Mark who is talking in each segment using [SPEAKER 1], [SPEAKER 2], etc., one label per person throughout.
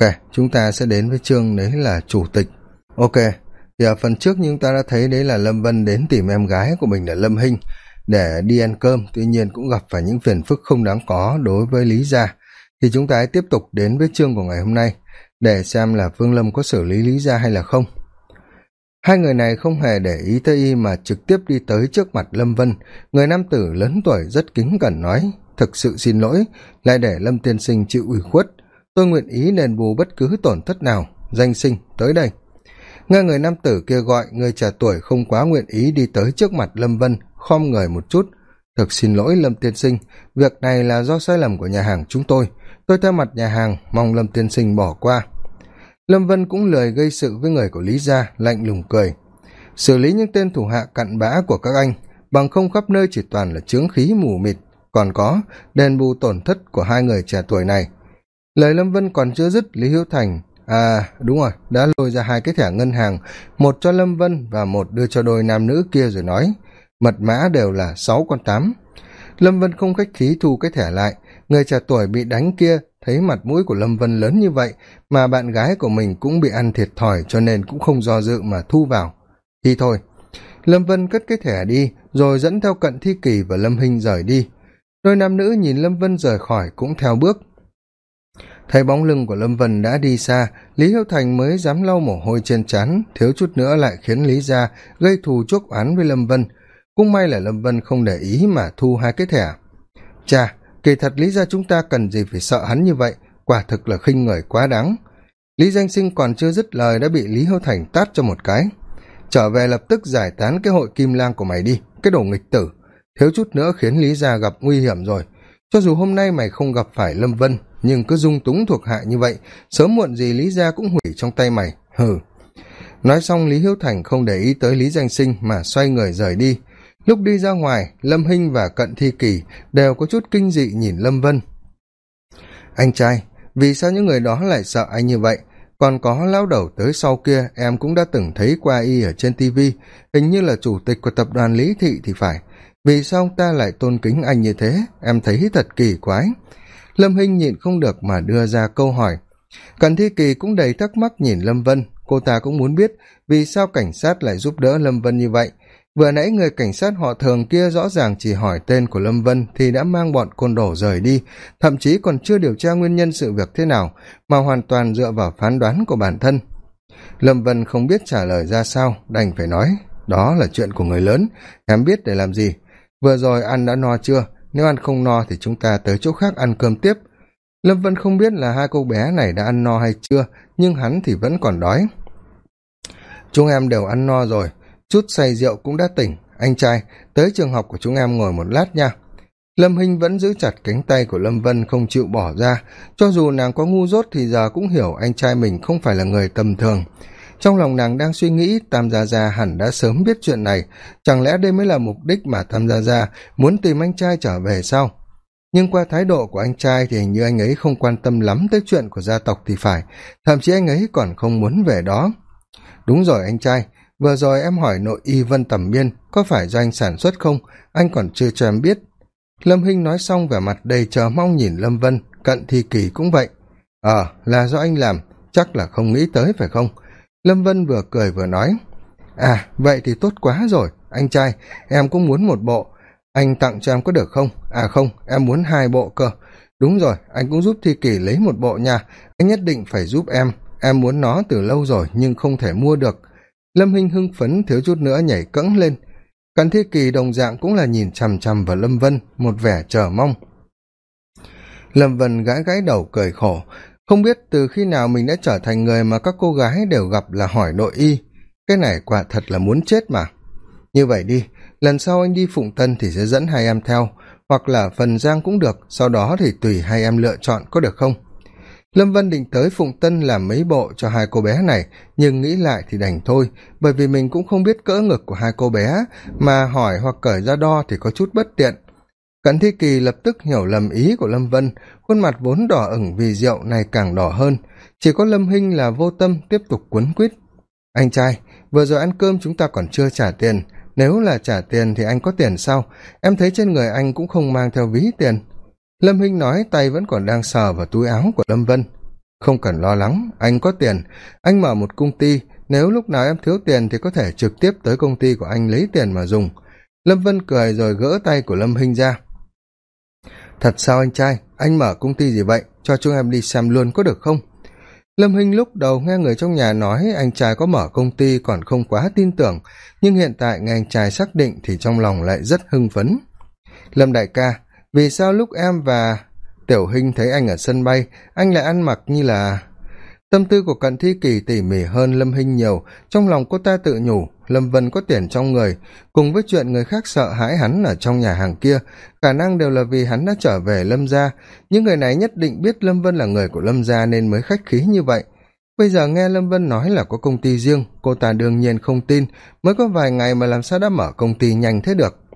[SPEAKER 1] ok, chúng ta sẽ đến với chương đấy là chủ tịch. Ok, thì ở phần trước chúng ta đã thấy đấy là lâm vân đến tìm em gái của mình là lâm hinh để đi ăn cơm. Tuy nhiên cũng gặp phải những phiền phức không đáng có đối với lý gia. Thì chúng ta hãy tiếp tục đến với chương của ngày hôm nay để xem là Vương lâm có xử lý lý gia hay là không. Hai người này không hề để ý tới y mà trực tiếp đi tới trước mặt lâm vân. Người nam tử lớn tuổi rất kính cẩn nói, thực sự xin lỗi, lại để lâm tiên sinh chịu ủy khuất tôi nguyện ý đền bù bất cứ tổn thất nào, danh sinh, tới đây. Nghe người nam tử kia gọi, người trẻ tuổi không quá nguyện ý đi tới trước mặt lâm vân, khom người một chút. Thực xin lỗi, lâm tiên sinh, việc này là do sai lầm của nhà hàng chúng tôi. Tôi theo mặt nhà hàng, mong lâm tiên sinh bỏ qua. Lâm vân cũng lười gây sự với người của lý gia, lạnh lùng cười. Xử lý những tên thủ hạ cặn bã của các anh, bằng không khắp nơi chỉ toàn là chướng khí mù mịt. Còn có, đền bù tổn thất của hai người trẻ tuổi này lời lâm vân còn chưa dứt, lý hữu thành à đúng rồi, đã lôi ra hai cái thẻ ngân hàng, một cho lâm vân và một đưa cho đôi nam nữ kia rồi nói, mật mã đều là sáu con tám. Lâm vân không khách khí thu cái thẻ lại, người trẻ tuổi bị đánh kia, thấy mặt mũi của lâm vân lớn như vậy, mà bạn gái của mình cũng bị ăn thiệt thòi cho nên cũng không do dự mà thu vào. Thì thôi, lâm vân cất cái thẻ đi, rồi dẫn theo cận thi kỳ và lâm hinh rời đi. Đôi nam nữ nhìn lâm vân rời khỏi cũng theo bước thấy bóng lưng của lâm vân đã đi xa, lý hiếu thành mới dám lau mồ hôi trên trán, thiếu chút nữa lại khiến lý gia gây thù chuốc oán với lâm vân. Cũng may là lâm vân không để ý mà thu hai cái thẻ. Chà, kỳ thật lý Gia chúng ta cần gì phải sợ hắn như vậy? Quả thực là khinh người quá đáng. Lý danh sinh còn chưa dứt lời đã bị lý Hiếu thành tát cho một cái. Trở về lập tức giải tán cái hội kim lang của mày đi, cái đồ nghịch tử. Thiếu chút nữa khiến lý gia gặp nguy hiểm rồi. Cho dù hôm nay mày không gặp phải lâm vân nhưng cứ dung túng thuộc hạ như vậy, sớm muộn gì lý gia cũng hủy trong tay mày. Hừ. Nói xong, lý hiếu thành không để ý tới lý danh sinh mà xoay người rời đi. Lúc đi ra ngoài, lâm hinh và cận thi kỳ đều có chút kinh dị nhìn lâm vân. Anh trai, vì sao những người đó lại sợ anh như vậy? Còn có lão đầu tới sau kia, em cũng đã từng thấy qua y ở trên tv hình như là chủ tịch của tập đoàn lý thị thì phải. Vì sao ông ta lại tôn kính anh như thế? Em thấy thật kỳ quái lâm hinh nhịn không được mà đưa ra câu hỏi. Cần thi kỳ cũng đầy thắc mắc nhìn lâm vân. Cô ta cũng muốn biết vì sao cảnh sát lại giúp đỡ lâm vân như vậy. Vừa nãy người cảnh sát họ thường kia rõ ràng chỉ hỏi tên của lâm vân thì đã mang bọn côn đồ rời đi. Thậm chí còn chưa điều tra nguyên nhân sự việc thế nào, mà hoàn toàn dựa vào phán đoán của bản thân. Lâm vân không biết trả lời ra sao, đành phải nói, đó là chuyện của người lớn, em biết để làm gì. Vừa rồi ăn đã no chưa? Nếu ăn không no thì chúng ta tới chỗ khác ăn cơm tiếp. Lâm vân không biết là hai cô bé này đã ăn no hay chưa, nhưng hắn thì vẫn còn đói. Chúng em đều ăn no rồi, chút say rượu cũng đã tỉnh. Anh trai, tới trường học của chúng em ngồi một lát nha. Lâm hinh vẫn giữ chặt cánh tay của lâm vân không chịu bỏ ra. Cho dù nàng có ngu dốt thì giờ cũng hiểu anh trai mình không phải là người tầm thường trong lòng nàng đang suy nghĩ, tam gia gia hẳn đã sớm biết chuyện này. Chẳng lẽ đây mới là mục đích mà tam gia gia muốn tìm anh trai trở về sao? Nhưng qua thái độ của anh trai thì hình như anh ấy không quan tâm lắm tới chuyện của gia tộc thì phải. Thậm chí anh ấy còn không muốn về đó. Đúng rồi anh trai, vừa rồi em hỏi nội y vân tầm biên có phải do anh sản xuất không? Anh còn chưa cho em biết. Lâm hinh nói xong vẻ mặt đầy chờ mong nhìn lâm vân, cận thi kỳ cũng vậy. Ờ là do anh làm, chắc là không nghĩ tới phải không? Lâm vân vừa cười vừa nói à vậy thì tốt quá rồi, anh trai, em cũng muốn một bộ. Anh tặng cho em có được không? À không, em muốn hai bộ cơ. Đúng rồi, anh cũng giúp thi kỳ lấy một bộ nha, anh nhất định phải giúp em. Em muốn nó từ lâu rồi nhưng không thể mua được. Lâm hinh hưng phấn thiếu chút nữa nhảy cẫng lên. Cần thi kỳ đồng dạng cũng là nhìn chằm chằm vào lâm vân, một vẻ chờ mong. Lâm vân gãi gãi đầu cười khổ không biết từ khi nào mình đã trở thành người mà các cô gái đều gặp là hỏi nội y. Cái này quả thật là muốn chết mà. Như vậy đi, lần sau anh đi phụng tân thì sẽ dẫn hai em theo, hoặc là phần giang cũng được, sau đó thì tùy hai em lựa chọn, có được không? Lâm vân định tới phụng tân làm mấy bộ cho hai cô bé này, nhưng nghĩ lại thì đành thôi, bởi vì mình cũng không biết cỡ ngực của hai cô bé, mà hỏi hoặc cởi ra đo thì có chút bất tiện cận thi kỳ lập tức hiểu lầm ý của lâm vân, khuôn mặt vốn đỏ ửng vì rượu này càng đỏ hơn. Chỉ có lâm hinh là vô tâm tiếp tục quấn quýt. Anh trai, vừa rồi ăn cơm chúng ta còn chưa trả tiền. Nếu là trả tiền thì anh có tiền sao? Em thấy trên người anh cũng không mang theo ví tiền. Lâm hinh nói tay vẫn còn đang sờ vào túi áo của lâm vân. Không cần lo lắng, anh có tiền. Anh mở một công ty, nếu lúc nào em thiếu tiền thì có thể trực tiếp tới công ty của anh lấy tiền mà dùng. Lâm vân cười rồi gỡ tay của lâm hinh ra thật sao anh trai? Anh mở công ty gì vậy? Cho chúng em đi xem luôn có được không? Lâm hinh lúc đầu nghe người trong nhà nói anh trai có mở công ty còn không quá tin tưởng, nhưng hiện tại nghe anh trai xác định thì trong lòng lại rất hưng phấn. Lâm đại ca, vì sao lúc em và tiểu hinh thấy anh ở sân bay, anh lại ăn mặc như là tâm tư của cận thi kỳ tỉ mỉ hơn lâm hinh nhiều, trong lòng cô ta tự nhủ, lâm vân có tiền trong người, cùng với chuyện người khác sợ hãi hắn ở trong nhà hàng kia, khả năng đều là vì hắn đã trở về lâm gia. Những người này nhất định biết lâm vân là người của lâm gia nên mới khách khí như vậy. Bây giờ nghe lâm vân nói là có công ty riêng, cô ta đương nhiên không tin, mới có vài ngày mà làm sao đã mở công ty nhanh thế được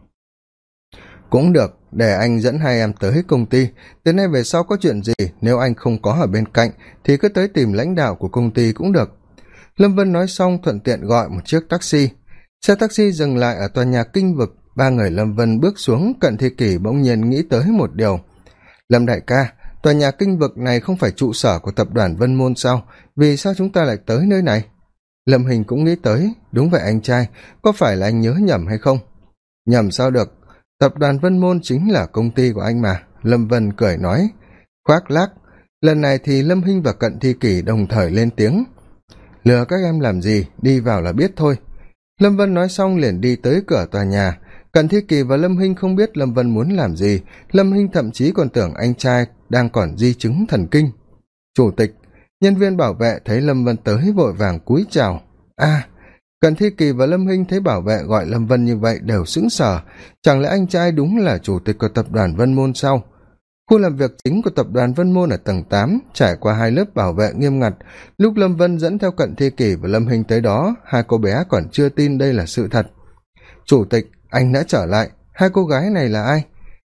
[SPEAKER 1] cũng được, để anh dẫn hai em tới công ty. Từ nay về sau có chuyện gì, nếu anh không có ở bên cạnh, thì cứ tới tìm lãnh đạo của công ty cũng được. Lâm vân nói xong thuận tiện gọi một chiếc taxi. Xe taxi dừng lại ở tòa nhà kinh vực. Ba người lâm vân bước xuống, cận thi kỷ bỗng nhiên nghĩ tới một điều. Lâm đại ca, tòa nhà kinh vực này không phải trụ sở của tập đoàn vân môn sao? Vì sao chúng ta lại tới nơi này? Lâm hình cũng nghĩ tới. Đúng vậy anh trai, có phải là anh nhớ nhầm hay không? Nhầm sao được tập đoàn vân môn chính là công ty của anh mà, lâm vân cười nói. Khoác lác, lần này thì lâm hinh và cận thi kỷ đồng thời lên tiếng. Lừa các em làm gì, đi vào là biết thôi. Lâm vân nói xong liền đi tới cửa tòa nhà. Cận thi kỳ và lâm hinh không biết lâm vân muốn làm gì. Lâm hinh thậm chí còn tưởng anh trai đang còn di chứng thần kinh. Chủ tịch, nhân viên bảo vệ thấy lâm vân tới vội vàng cúi chào. A cận thi kỳ và lâm hinh thấy bảo vệ gọi lâm vân như vậy đều sững sờ. Chẳng lẽ anh trai đúng là chủ tịch của tập đoàn vân môn sau khu làm việc chính của tập đoàn vân môn ở tầng tám, trải qua hai lớp bảo vệ nghiêm ngặt. Lúc lâm vân dẫn theo cận thi kỳ và lâm hinh tới đó, hai cô bé còn chưa tin đây là sự thật. Chủ tịch, anh đã trở lại. Hai cô gái này là ai?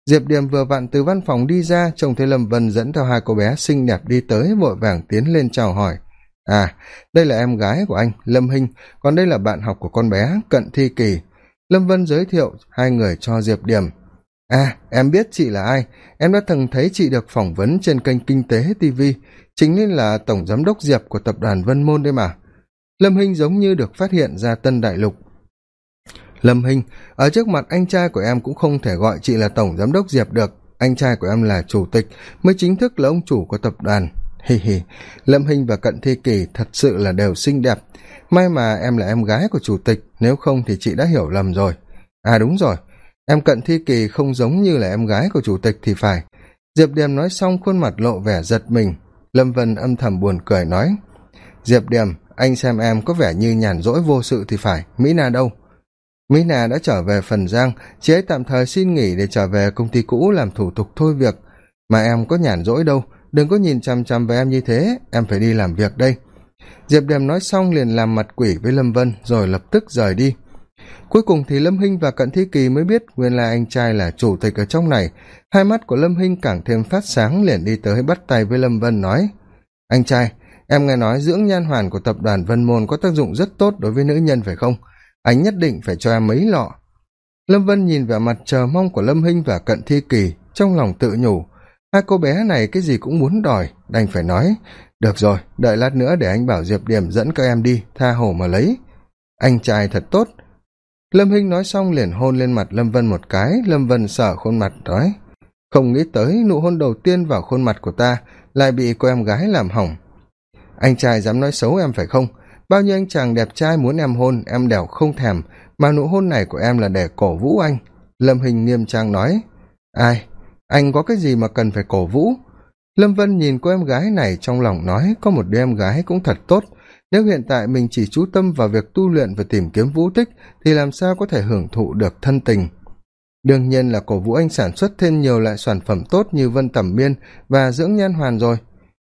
[SPEAKER 1] Diệp điềm vừa vặn từ văn phòng đi ra, trông thấy lâm vân dẫn theo hai cô bé xinh đẹp đi tới, vội vàng tiến lên chào hỏi à đây là em gái của anh, lâm hinh. Còn đây là bạn học của con bé cận thi kỳ. Lâm vân giới thiệu hai người cho diệp điểm. À em biết chị là ai. Em đã từng thấy chị được phỏng vấn trên kênh kinh tế tv chính là tổng giám đốc diệp của tập đoàn vân môn đấy mà. Lâm hinh giống như được phát hiện ra tân đại lục. Lâm hinh, ở trước mặt anh trai của em cũng không thể gọi chị là tổng giám đốc diệp được. Anh trai của em là chủ tịch, mới chính thức là ông chủ của tập đoàn hi hi lâm hinh và cận thi kỳ thật sự là đều xinh đẹp. May mà em là em gái của chủ tịch, nếu không thì chị đã hiểu lầm rồi. À đúng rồi, em cận thi kỳ không giống như là em gái của chủ tịch thì phải. Diệp điềm nói xong khuôn mặt lộ vẻ giật mình. Lâm vân âm thầm buồn cười nói, diệp điềm, anh xem em có vẻ như nhàn rỗi vô sự thì phải. Mỹ na đâu? Mỹ na đã trở về phần giang, chị ấy tạm thời xin nghỉ để trở về công ty cũ làm thủ tục thôi việc. Mà em có nhàn rỗi đâu đừng có nhìn chằm chằm vào em như thế, em phải đi làm việc đây. Diệp điềm nói xong liền làm mặt quỷ với lâm vân, rồi lập tức rời đi. Cuối cùng thì lâm hinh và cận thi kỳ mới biết nguyên lai anh trai là chủ tịch ở trong này. Hai mắt của lâm hinh càng thêm phát sáng liền đi tới bắt tay với lâm vân nói, anh trai, em nghe nói dưỡng nhan hoàn của tập đoàn vân môn có tác dụng rất tốt đối với nữ nhân phải không? Anh nhất định phải cho em mấy lọ. Lâm vân nhìn vẻ mặt chờ mong của lâm hinh và cận thi kỳ, trong lòng tự nhủ hai cô bé này cái gì cũng muốn đòi, đành phải nói, được rồi, đợi lát nữa để anh bảo diệp điểm dẫn các em đi, tha hồ mà lấy. Anh trai thật tốt. Lâm hinh nói xong liền hôn lên mặt lâm vân một cái, lâm vân sở khuôn mặt nói, không nghĩ tới nụ hôn đầu tiên vào khuôn mặt của ta lại bị cô em gái làm hỏng. Anh trai dám nói xấu em phải không? Bao nhiêu anh chàng đẹp trai muốn em hôn, em đều không thèm, mà nụ hôn này của em là để cổ vũ anh. Lâm hình nghiêm trang nói, ai anh có cái gì mà cần phải cổ vũ? Lâm vân nhìn cô em gái này trong lòng nói, có một đứa em gái cũng thật tốt. Nếu hiện tại mình chỉ chú tâm vào việc tu luyện và tìm kiếm vũ tích, thì làm sao có thể hưởng thụ được thân tình? Đương nhiên là cổ vũ anh sản xuất thêm nhiều loại sản phẩm tốt như vân tẩm miên và dưỡng nhan hoàn rồi.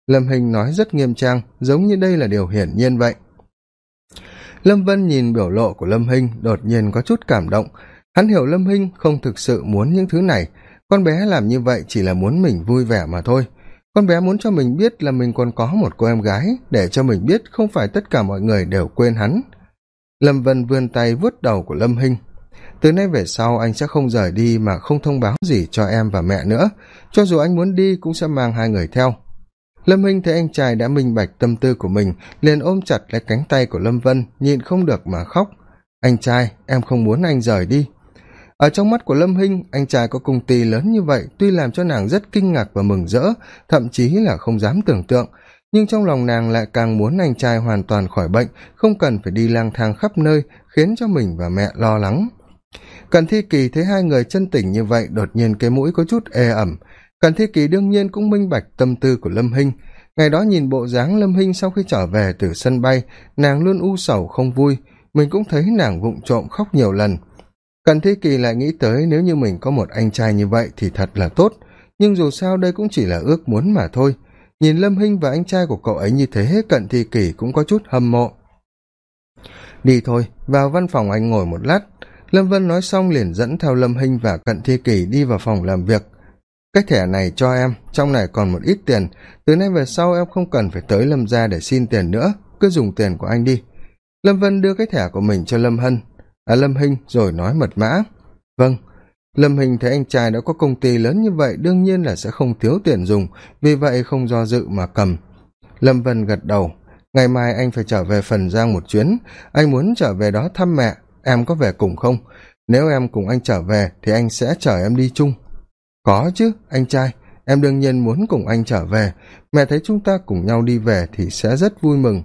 [SPEAKER 1] Lâm hình nói rất nghiêm trang, giống như đây là điều hiển nhiên vậy. Lâm vân nhìn biểu lộ của lâm hinh đột nhiên có chút cảm động. Hắn hiểu lâm hinh không thực sự muốn những thứ này con bé làm như vậy chỉ là muốn mình vui vẻ mà thôi. Con bé muốn cho mình biết là mình còn có một cô em gái, để cho mình biết không phải tất cả mọi người đều quên hắn. Lâm vân vươn tay vuốt đầu của lâm hinh. Từ nay về sau anh sẽ không rời đi mà không thông báo gì cho em và mẹ nữa. Cho dù anh muốn đi cũng sẽ mang hai người theo. Lâm hinh thấy anh trai đã minh bạch tâm tư của mình, liền ôm chặt lấy cánh tay của lâm vân, nhịn không được mà khóc. Anh trai, em không muốn anh rời đi ở trong mắt của lâm hinh, anh trai có công ty lớn như vậy tuy làm cho nàng rất kinh ngạc và mừng rỡ, thậm chí là không dám tưởng tượng. Nhưng trong lòng nàng lại càng muốn anh trai hoàn toàn khỏi bệnh, không cần phải đi lang thang khắp nơi, khiến cho mình và mẹ lo lắng. Cần thi kỳ thấy hai người chân tỉnh như vậy, đột nhiên cái mũi có chút ê ẩm. Cần thi kỳ đương nhiên cũng minh bạch tâm tư của lâm hinh. Ngày đó nhìn bộ dáng lâm hinh sau khi trở về từ sân bay, nàng luôn u sầu không vui. Mình cũng thấy nàng vụng trộm khóc nhiều lần cận thi kỳ lại nghĩ tới nếu như mình có một anh trai như vậy thì thật là tốt. Nhưng dù sao đây cũng chỉ là ước muốn mà thôi. Nhìn lâm hinh và anh trai của cậu ấy như thế, cận thi kỳ cũng có chút hâm mộ. Đi thôi, vào văn phòng anh ngồi một lát. Lâm vân nói xong liền dẫn theo lâm hinh và cận thi kỳ đi vào phòng làm việc. Cái thẻ này cho em, trong này còn một ít tiền. Từ nay về sau em không cần phải tới lâm gia để xin tiền nữa. Cứ dùng tiền của anh đi. Lâm vân đưa cái thẻ của mình cho lâm hân à lâm hinh rồi nói mật mã. Vâng lâm hình thấy anh trai đã có công ty lớn như vậy, đương nhiên là sẽ không thiếu tiền dùng vì vậy không do dự mà cầm. Lâm vân gật đầu. Ngày mai anh phải trở về phần giang một chuyến. Anh muốn trở về đó thăm mẹ. Em có về cùng không? Nếu em cùng anh trở về, thì anh sẽ chở em đi chung. Có chứ, anh trai. Em đương nhiên muốn cùng anh trở về. Mẹ thấy chúng ta cùng nhau đi về thì sẽ rất vui mừng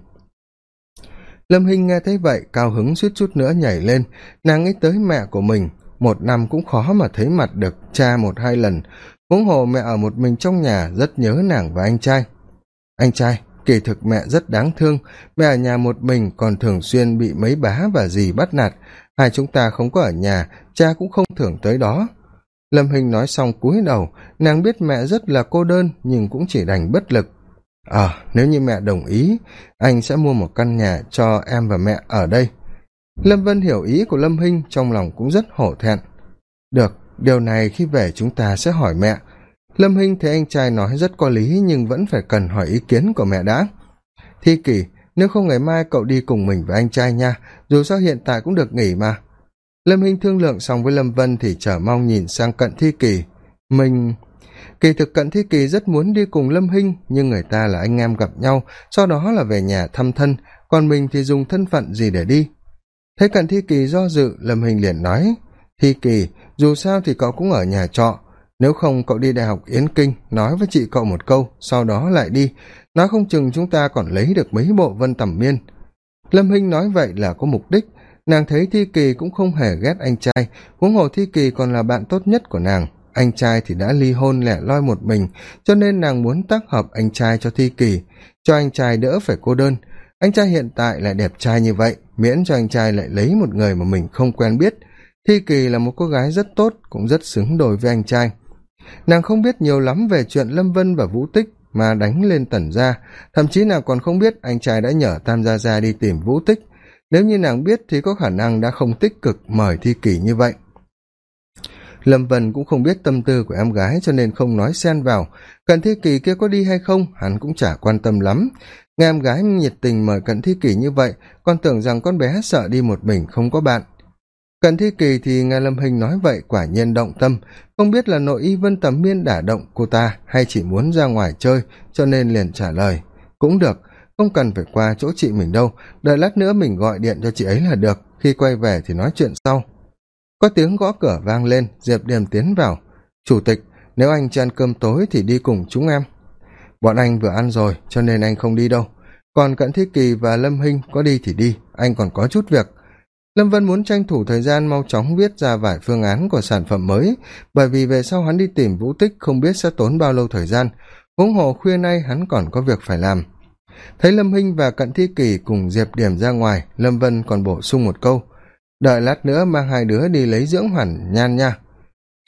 [SPEAKER 1] lâm hinh nghe thấy vậy, cao hứng suýt chút nữa nhảy lên. Nàng nghĩ tới mẹ của mình. Một năm cũng khó mà thấy mặt được, cha một hai lần. Huống hồ mẹ ở một mình trong nhà, rất nhớ nàng và anh trai. Anh trai, kỳ thực mẹ rất đáng thương. Mẹ ở nhà một mình còn thường xuyên bị mấy bá và dì bắt nạt. Hai chúng ta không có ở nhà, cha cũng không thưởng tới đó. Lâm Hinh nói xong cúi đầu. Nàng biết mẹ rất là cô đơn, nhưng cũng chỉ đành bất lực ờ à, nếu như mẹ đồng ý anh sẽ mua một căn nhà cho em và mẹ ở đây. Lâm vân hiểu ý của lâm hinh trong lòng cũng rất hổ thẹn. Được điều này khi về chúng ta sẽ hỏi mẹ. Lâm hinh thấy anh trai nói rất có lý nhưng vẫn phải cần hỏi ý kiến của mẹ đã. Thi kỷ nếu không ngày mai cậu đi cùng mình với anh trai nha dù sao hiện tại cũng được nghỉ mà. Lâm hinh thương lượng xong với lâm vân thì chờ mong nhìn sang cận thi kỷ. mình kỳ thực cận thi kỳ rất muốn đi cùng lâm hinh, nhưng người ta là anh em gặp nhau, sau đó là về nhà thăm thân, còn mình thì dùng thân phận gì để đi? Thấy cận thi kỳ do dự, lâm hinh liền nói, thi kỳ, dù sao thì cậu cũng ở nhà trọ, nếu không cậu đi đại học yến kinh, nói với chị cậu một câu, sau đó lại đi, nói không chừng chúng ta còn lấy được mấy bộ vân tầm miên. Lâm hinh nói vậy là có mục đích, nàng thấy thi kỳ cũng không hề ghét anh trai, huống hồ thi kỳ còn là bạn tốt nhất của nàng anh trai thì đã ly hôn lẻ loi một mình, cho nên nàng muốn tác hợp anh trai cho thi kỳ cho anh trai đỡ phải cô đơn. Anh trai hiện tại lại đẹp trai như vậy, miễn cho anh trai lại lấy một người mà mình không quen biết. Thi kỳ là một cô gái rất tốt, cũng rất xứng đôi với anh trai. Nàng không biết nhiều lắm về chuyện lâm vân và vũ tích mà đánh lên tần gia, thậm chí nàng còn không biết anh trai đã nhờ tam gia gia đi tìm vũ tích. Nếu như nàng biết thì có khả năng đã không tích cực mời thi kỳ như vậy lâm vân cũng không biết tâm tư của em gái cho nên không nói xen vào. Cần thi kỳ kia có đi hay không, hắn cũng chả quan tâm lắm. Nghe em gái nhiệt tình mời cận thi kỳ như vậy còn tưởng rằng con bé sợ đi một mình không có bạn. Cận thi kỳ thì nghe lâm hình nói vậy, quả nhiên động tâm. Không biết là nội y vân tầm miên đả động cô ta hay chỉ muốn ra ngoài chơi, cho nên liền trả lời. Cũng được, không cần phải qua chỗ chị mình đâu. Đợi lát nữa mình gọi điện cho chị ấy là được. Khi quay về thì nói chuyện sau có tiếng gõ cửa vang lên, diệp điềm tiến vào. Chủ tịch, nếu anh chưa ăn cơm tối thì đi cùng chúng em. Bọn anh vừa ăn rồi, cho nên anh không đi đâu. Còn cận thiết kỳ và lâm hinh có đi thì đi, anh còn có chút việc. Lâm vân muốn tranh thủ thời gian mau chóng viết ra vài phương án của sản phẩm mới, bởi vì về sau hắn đi tìm vũ tích không biết sẽ tốn bao lâu thời gian. Huống hồ khuya nay hắn còn có việc phải làm. Thấy lâm hinh và cận thi kỳ cùng diệp điểm ra ngoài, lâm vân còn bổ sung một câu đợi lát nữa mang hai đứa đi lấy dưỡng hoàn nhan nha.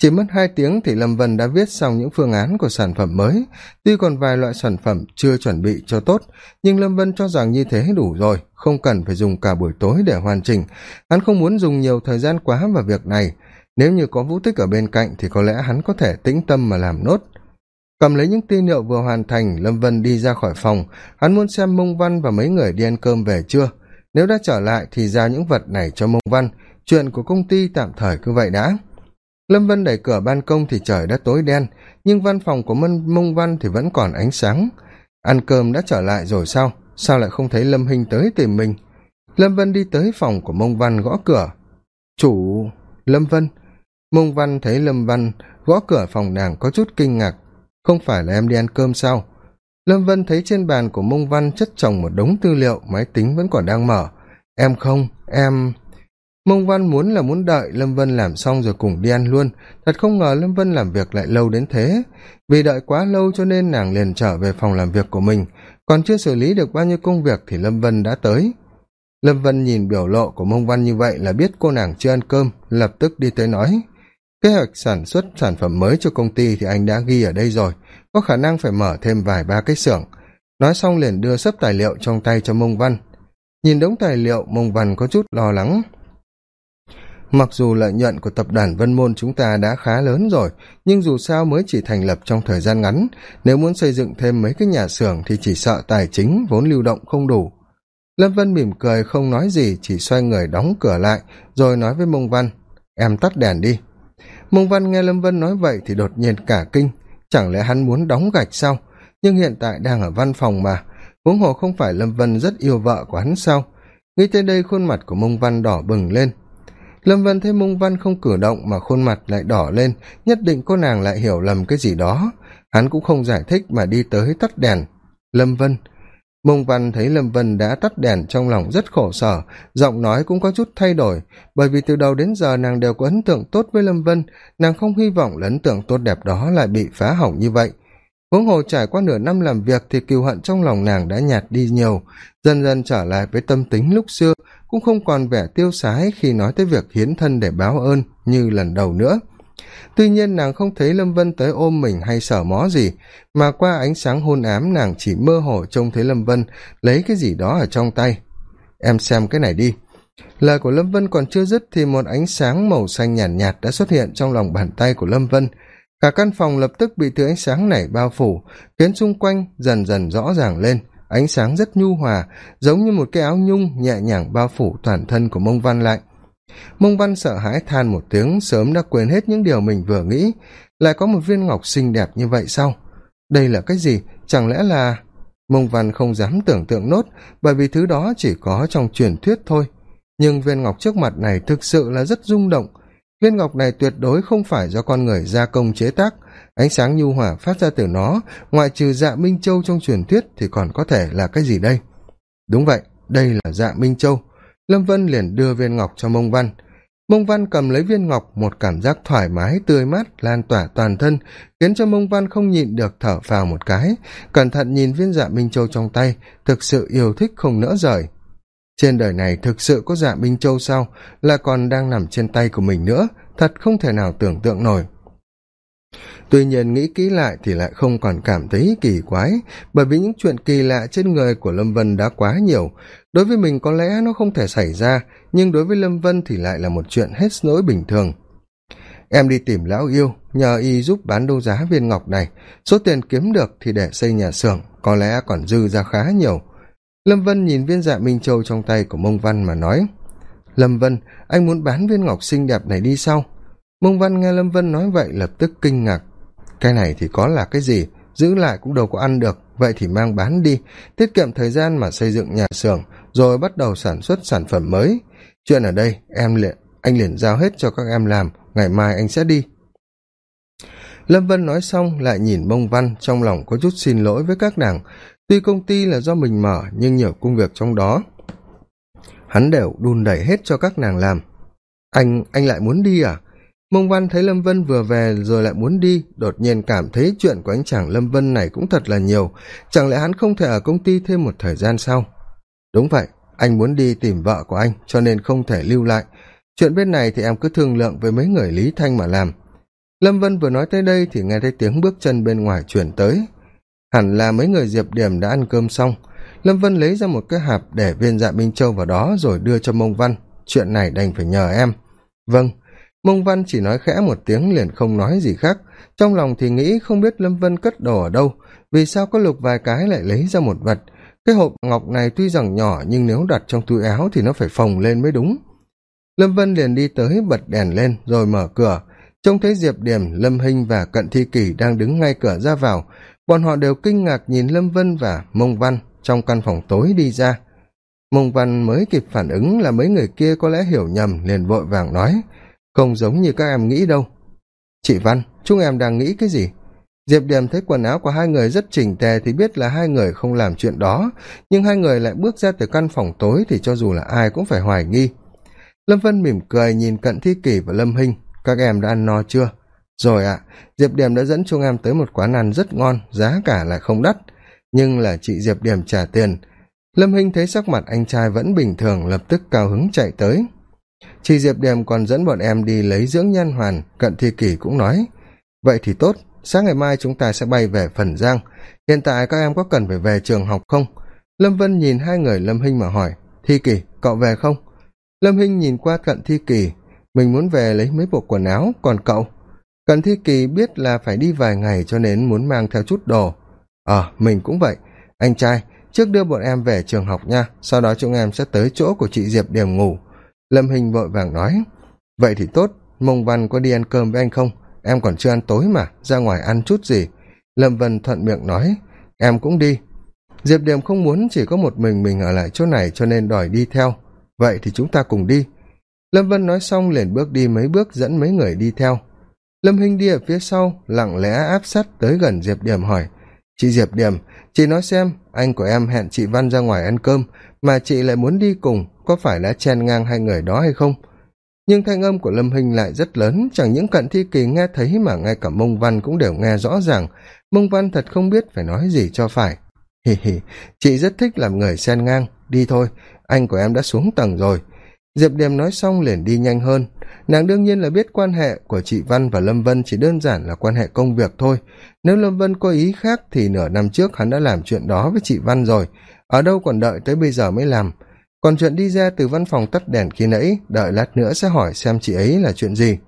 [SPEAKER 1] Chỉ mất hai tiếng thì lâm vân đã viết xong những phương án của sản phẩm mới. Tuy còn vài loại sản phẩm chưa chuẩn bị cho tốt, nhưng lâm vân cho rằng như thế đủ rồi, không cần phải dùng cả buổi tối để hoàn chỉnh. Hắn không muốn dùng nhiều thời gian quá vào việc này. Nếu như có vũ tích ở bên cạnh thì có lẽ hắn có thể tĩnh tâm mà làm nốt. Cầm lấy những tư liệu vừa hoàn thành, lâm vân đi ra khỏi phòng. Hắn muốn xem mông văn và mấy người đi ăn cơm về chưa? Nếu đã trở lại thì giao những vật này cho mông văn. Chuyện của công ty tạm thời cứ vậy đã. Lâm vân đẩy cửa ban công thì trời đã tối đen, nhưng văn phòng của mân mông văn thì vẫn còn ánh sáng. Ăn cơm đã trở lại rồi sao? Sao lại không thấy lâm hinh tới tìm mình? Lâm vân đi tới phòng của mông văn gõ cửa. Chủ, lâm vân. Mông văn thấy lâm văn gõ cửa, phòng nàng có chút kinh ngạc. Không phải là em đi ăn cơm sao? Lâm vân thấy trên bàn của mông văn chất chồng một đống tư liệu, máy tính vẫn còn đang mở. Em không, em mông văn muốn là muốn đợi lâm vân làm xong rồi cùng đi ăn luôn. Thật không ngờ lâm vân làm việc lại lâu đến thế. Vì đợi quá lâu cho nên nàng liền trở về phòng làm việc của mình. Còn chưa xử lý được bao nhiêu công việc thì lâm vân đã tới. Lâm vân nhìn biểu lộ của mông văn như vậy là biết cô nàng chưa ăn cơm, lập tức đi tới nói. Kế hoạch sản xuất sản phẩm mới cho công ty thì anh đã ghi ở đây rồi có khả năng phải mở thêm vài ba cái xưởng. Nói xong liền đưa sấp tài liệu trong tay cho mông văn. Nhìn đống tài liệu, mông văn có chút lo lắng. Mặc dù lợi nhuận của tập đoàn vân môn chúng ta đã khá lớn rồi, nhưng dù sao mới chỉ thành lập trong thời gian ngắn. Nếu muốn xây dựng thêm mấy cái nhà xưởng thì chỉ sợ tài chính, vốn lưu động không đủ. Lâm vân mỉm cười, không nói gì, chỉ xoay người đóng cửa lại, rồi nói với mông văn, em tắt đèn đi. Mông văn nghe lâm vân nói vậy thì đột nhiên cả kinh chẳng lẽ hắn muốn đóng gạch sao? Nhưng hiện tại đang ở văn phòng mà. Huống hồ không phải lâm vân rất yêu vợ của hắn sao? Nghĩ tới đây khuôn mặt của mông văn đỏ bừng lên. Lâm vân thấy mông văn không cử động mà khuôn mặt lại đỏ lên, nhất định cô nàng lại hiểu lầm cái gì đó. Hắn cũng không giải thích mà đi tới tắt đèn. Lâm vân mông văn thấy lâm vân đã tắt đèn trong lòng rất khổ sở, giọng nói cũng có chút thay đổi, bởi vì từ đầu đến giờ nàng đều có ấn tượng tốt với lâm vân, nàng không hy vọng là ấn tượng tốt đẹp đó lại bị phá hỏng như vậy. Huống hồ trải qua nửa năm làm việc thì cừu hận trong lòng nàng đã nhạt đi nhiều, dần dần trở lại với tâm tính lúc xưa, cũng không còn vẻ tiêu sái khi nói tới việc hiến thân để báo ơn như lần đầu nữa tuy nhiên nàng không thấy lâm vân tới ôm mình hay sở mó gì mà qua ánh sáng hôn ám nàng chỉ mơ hồ trông thấy lâm vân lấy cái gì đó ở trong tay. Em xem cái này đi. Lời của lâm vân còn chưa dứt thì một ánh sáng màu xanh nhàn nhạt, nhạt đã xuất hiện trong lòng bàn tay của lâm vân. Cả căn phòng lập tức bị thứ ánh sáng này bao phủ khiến xung quanh dần dần rõ ràng lên. Ánh sáng rất nhu hòa giống như một cái áo nhung nhẹ nhàng bao phủ toàn thân của mông văn lạnh mông văn sợ hãi than một tiếng, sớm đã quên hết những điều mình vừa nghĩ. Lại có một viên ngọc xinh đẹp như vậy sau. đây là cái gì? Chẳng lẽ là mông văn không dám tưởng tượng nốt, bởi vì thứ đó chỉ có trong truyền thuyết thôi. Nhưng viên ngọc trước mặt này thực sự là rất rung động. Viên ngọc này tuyệt đối không phải do con người gia công chế tác. Ánh sáng nhu hòa phát ra từ nó, ngoại trừ dạ minh châu trong truyền thuyết thì còn có thể là cái gì đây? Đúng vậy, đây là dạ minh châu lâm vân liền đưa viên ngọc cho mông văn. Mông văn cầm lấy viên ngọc, một cảm giác thoải mái, tươi mát, lan tỏa toàn thân, khiến cho mông văn không nhịn được thở phào một cái. Cẩn thận nhìn viên dạ minh châu trong tay, thực sự yêu thích không nỡ rời. Trên đời này thực sự có dạ minh châu sao? Là còn đang nằm trên tay của mình nữa, thật không thể nào tưởng tượng nổi tuy nhiên nghĩ kỹ lại thì lại không còn cảm thấy kỳ quái, bởi vì những chuyện kỳ lạ trên người của lâm vân đã quá nhiều. Đối với mình có lẽ nó không thể xảy ra, nhưng đối với lâm vân thì lại là một chuyện hết nỗi bình thường. Em đi tìm lão yêu, nhờ y giúp bán đấu giá viên ngọc này. Số tiền kiếm được thì để xây nhà xưởng, có lẽ còn dư ra khá nhiều. Lâm vân nhìn viên dạ minh châu trong tay của mông văn mà nói, lâm vân, anh muốn bán viên ngọc xinh đẹp này đi sau mông văn nghe lâm vân nói vậy lập tức kinh ngạc. Cái này thì có là cái gì? Giữ lại cũng đâu có ăn được, vậy thì mang bán đi. Tiết kiệm thời gian mà xây dựng nhà xưởng, rồi bắt đầu sản xuất sản phẩm mới. Chuyện ở đây, em liền, anh liền giao hết cho các em làm, ngày mai anh sẽ đi. Lâm vân nói xong lại nhìn mông văn, trong lòng có chút xin lỗi với các nàng. Tuy công ty là do mình mở, nhưng nhiều công việc trong đó. Hắn đều đun đẩy hết cho các nàng làm. Anh anh lại muốn đi à? Mông văn thấy lâm vân vừa về rồi lại muốn đi, đột nhiên cảm thấy chuyện của anh chàng lâm vân này cũng thật là nhiều. Chẳng lẽ hắn không thể ở công ty thêm một thời gian sau? Đúng vậy, anh muốn đi tìm vợ của anh, cho nên không thể lưu lại. Chuyện bên này thì em cứ thương lượng với mấy người lý thanh mà làm. Lâm vân vừa nói tới đây thì nghe thấy tiếng bước chân bên ngoài chuyển tới. Hẳn là mấy người diệp điểm đã ăn cơm xong. Lâm vân lấy ra một cái hạp để viên dạ minh châu vào đó rồi đưa cho mông văn. Chuyện này đành phải nhờ em. Vâng mông văn chỉ nói khẽ một tiếng liền không nói gì khác. Trong lòng thì nghĩ không biết lâm vân cất đồ ở đâu, vì sao có lục vài cái lại lấy ra một vật. Cái hộp ngọc này tuy rằng nhỏ nhưng nếu đặt trong túi áo thì nó phải phồng lên mới đúng. Lâm vân liền đi tới bật đèn lên rồi mở cửa. Trông thấy diệp điểm, lâm hinh và cận thi kỷ đang đứng ngay cửa ra vào. Bọn họ đều kinh ngạc nhìn lâm vân và mông văn trong căn phòng tối đi ra. Mông văn mới kịp phản ứng là mấy người kia có lẽ hiểu nhầm liền vội vàng nói không giống như các em nghĩ đâu. Chị văn, chúng em đang nghĩ cái gì? Diệp điềm thấy quần áo của hai người rất chỉnh tề thì biết là hai người không làm chuyện đó. Nhưng hai người lại bước ra từ căn phòng tối thì cho dù là ai cũng phải hoài nghi. Lâm vân mỉm cười nhìn cận thi kỷ và lâm hinh. Các em đã ăn no chưa? Rồi ạ, diệp điềm đã dẫn chúng em tới một quán ăn rất ngon, giá cả lại không đắt. Nhưng là chị diệp điềm trả tiền. Lâm hinh thấy sắc mặt anh trai vẫn bình thường, lập tức cao hứng chạy tới chị diệp điềm còn dẫn bọn em đi lấy dưỡng nhan hoàn, cận thi kỷ cũng nói. Vậy thì tốt, sáng ngày mai chúng ta sẽ bay về phần giang. Hiện tại các em có cần phải về trường học không? Lâm vân nhìn hai người lâm hinh mà hỏi. Thi kỳ cậu về không? Lâm hinh nhìn qua cận thi kỳ mình muốn về lấy mấy bộ quần áo, còn cậu? Cận thi kỳ biết là phải đi vài ngày cho nên muốn mang theo chút đồ. Ờ mình cũng vậy. Anh trai, trước đưa bọn em về trường học nha. Sau đó chúng em sẽ tới chỗ của chị diệp điểm ngủ lâm hình vội vàng nói vậy thì tốt mông văn có đi ăn cơm với anh không? Em còn chưa ăn tối mà ra ngoài ăn chút gì? Lâm vân thuận miệng nói em cũng đi. Diệp Điềm không muốn chỉ có một mình mình ở lại chỗ này cho nên đòi đi theo. Vậy thì chúng ta cùng đi. Lâm vân nói xong liền bước đi mấy bước dẫn mấy người đi theo. Lâm hinh đi ở phía sau lặng lẽ áp sát tới gần diệp Điềm hỏi chị diệp Điềm, chị nói xem anh của em hẹn chị văn ra ngoài ăn cơm mà chị lại muốn đi cùng có phải đã chen ngang hai người đó hay không? Nhưng thanh âm của lâm hinh lại rất lớn, chẳng những cận thi kỳ nghe thấy mà ngay cả mông văn cũng đều nghe rõ ràng. Mông văn thật không biết phải nói gì cho phải. Hì hì, chị rất thích làm người xen ngang. Đi thôi, anh của em đã xuống tầng rồi. Diệp điềm nói xong liền đi nhanh hơn. Nàng đương nhiên là biết quan hệ của chị văn và lâm vân chỉ đơn giản là quan hệ công việc thôi. Nếu lâm vân có ý khác thì nửa năm trước hắn đã làm chuyện đó với chị văn rồi. Ở đâu còn đợi tới bây giờ mới làm? Còn chuyện đi ra từ văn phòng tắt đèn khi nãy, đợi lát nữa sẽ hỏi xem chị ấy là chuyện gì.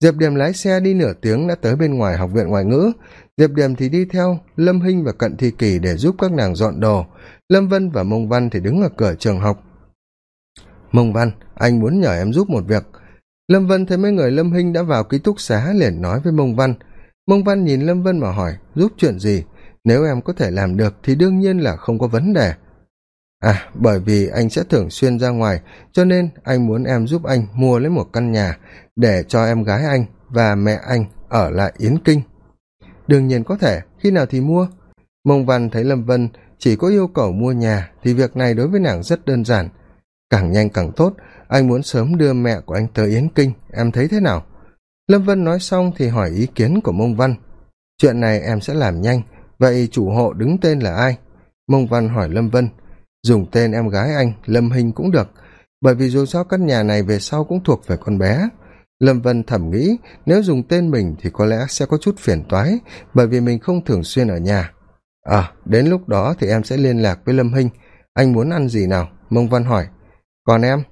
[SPEAKER 1] Diệp điềm lái xe đi nửa tiếng đã tới bên ngoài học viện ngoại ngữ. Diệp điềm thì đi theo lâm hinh và cận thi kỳ để giúp các nàng dọn đồ. Lâm vân và mông văn thì đứng ở cửa trường học. Mông văn, anh muốn nhờ em giúp một việc. Lâm vân thấy mấy người lâm hinh đã vào ký túc xá liền nói với mông văn. Mông văn nhìn lâm vân mà hỏi, giúp chuyện gì? Nếu em có thể làm được thì đương nhiên là không có vấn đề à bởi vì anh sẽ thường xuyên ra ngoài, cho nên anh muốn em giúp anh mua lấy một căn nhà để cho em gái anh và mẹ anh ở lại yến kinh. Đương nhiên có thể, khi nào thì mua. Mông văn thấy lâm vân chỉ có yêu cầu mua nhà thì việc này đối với nàng rất đơn giản. Càng nhanh càng tốt, anh muốn sớm đưa mẹ của anh tới yến kinh, em thấy thế nào? Lâm vân nói xong thì hỏi ý kiến của mông văn. Chuyện này em sẽ làm nhanh, vậy chủ hộ đứng tên là ai? Mông văn hỏi lâm vân dùng tên em gái anh, lâm hình cũng được, bởi vì dù sao căn nhà này về sau cũng thuộc về con bé. Lâm vân thẩm nghĩ, nếu dùng tên mình thì có lẽ sẽ có chút phiền toái, bởi vì mình không thường xuyên ở nhà. À đến lúc đó thì em sẽ liên lạc với lâm hinh anh muốn ăn gì nào? Mông văn hỏi. Còn em?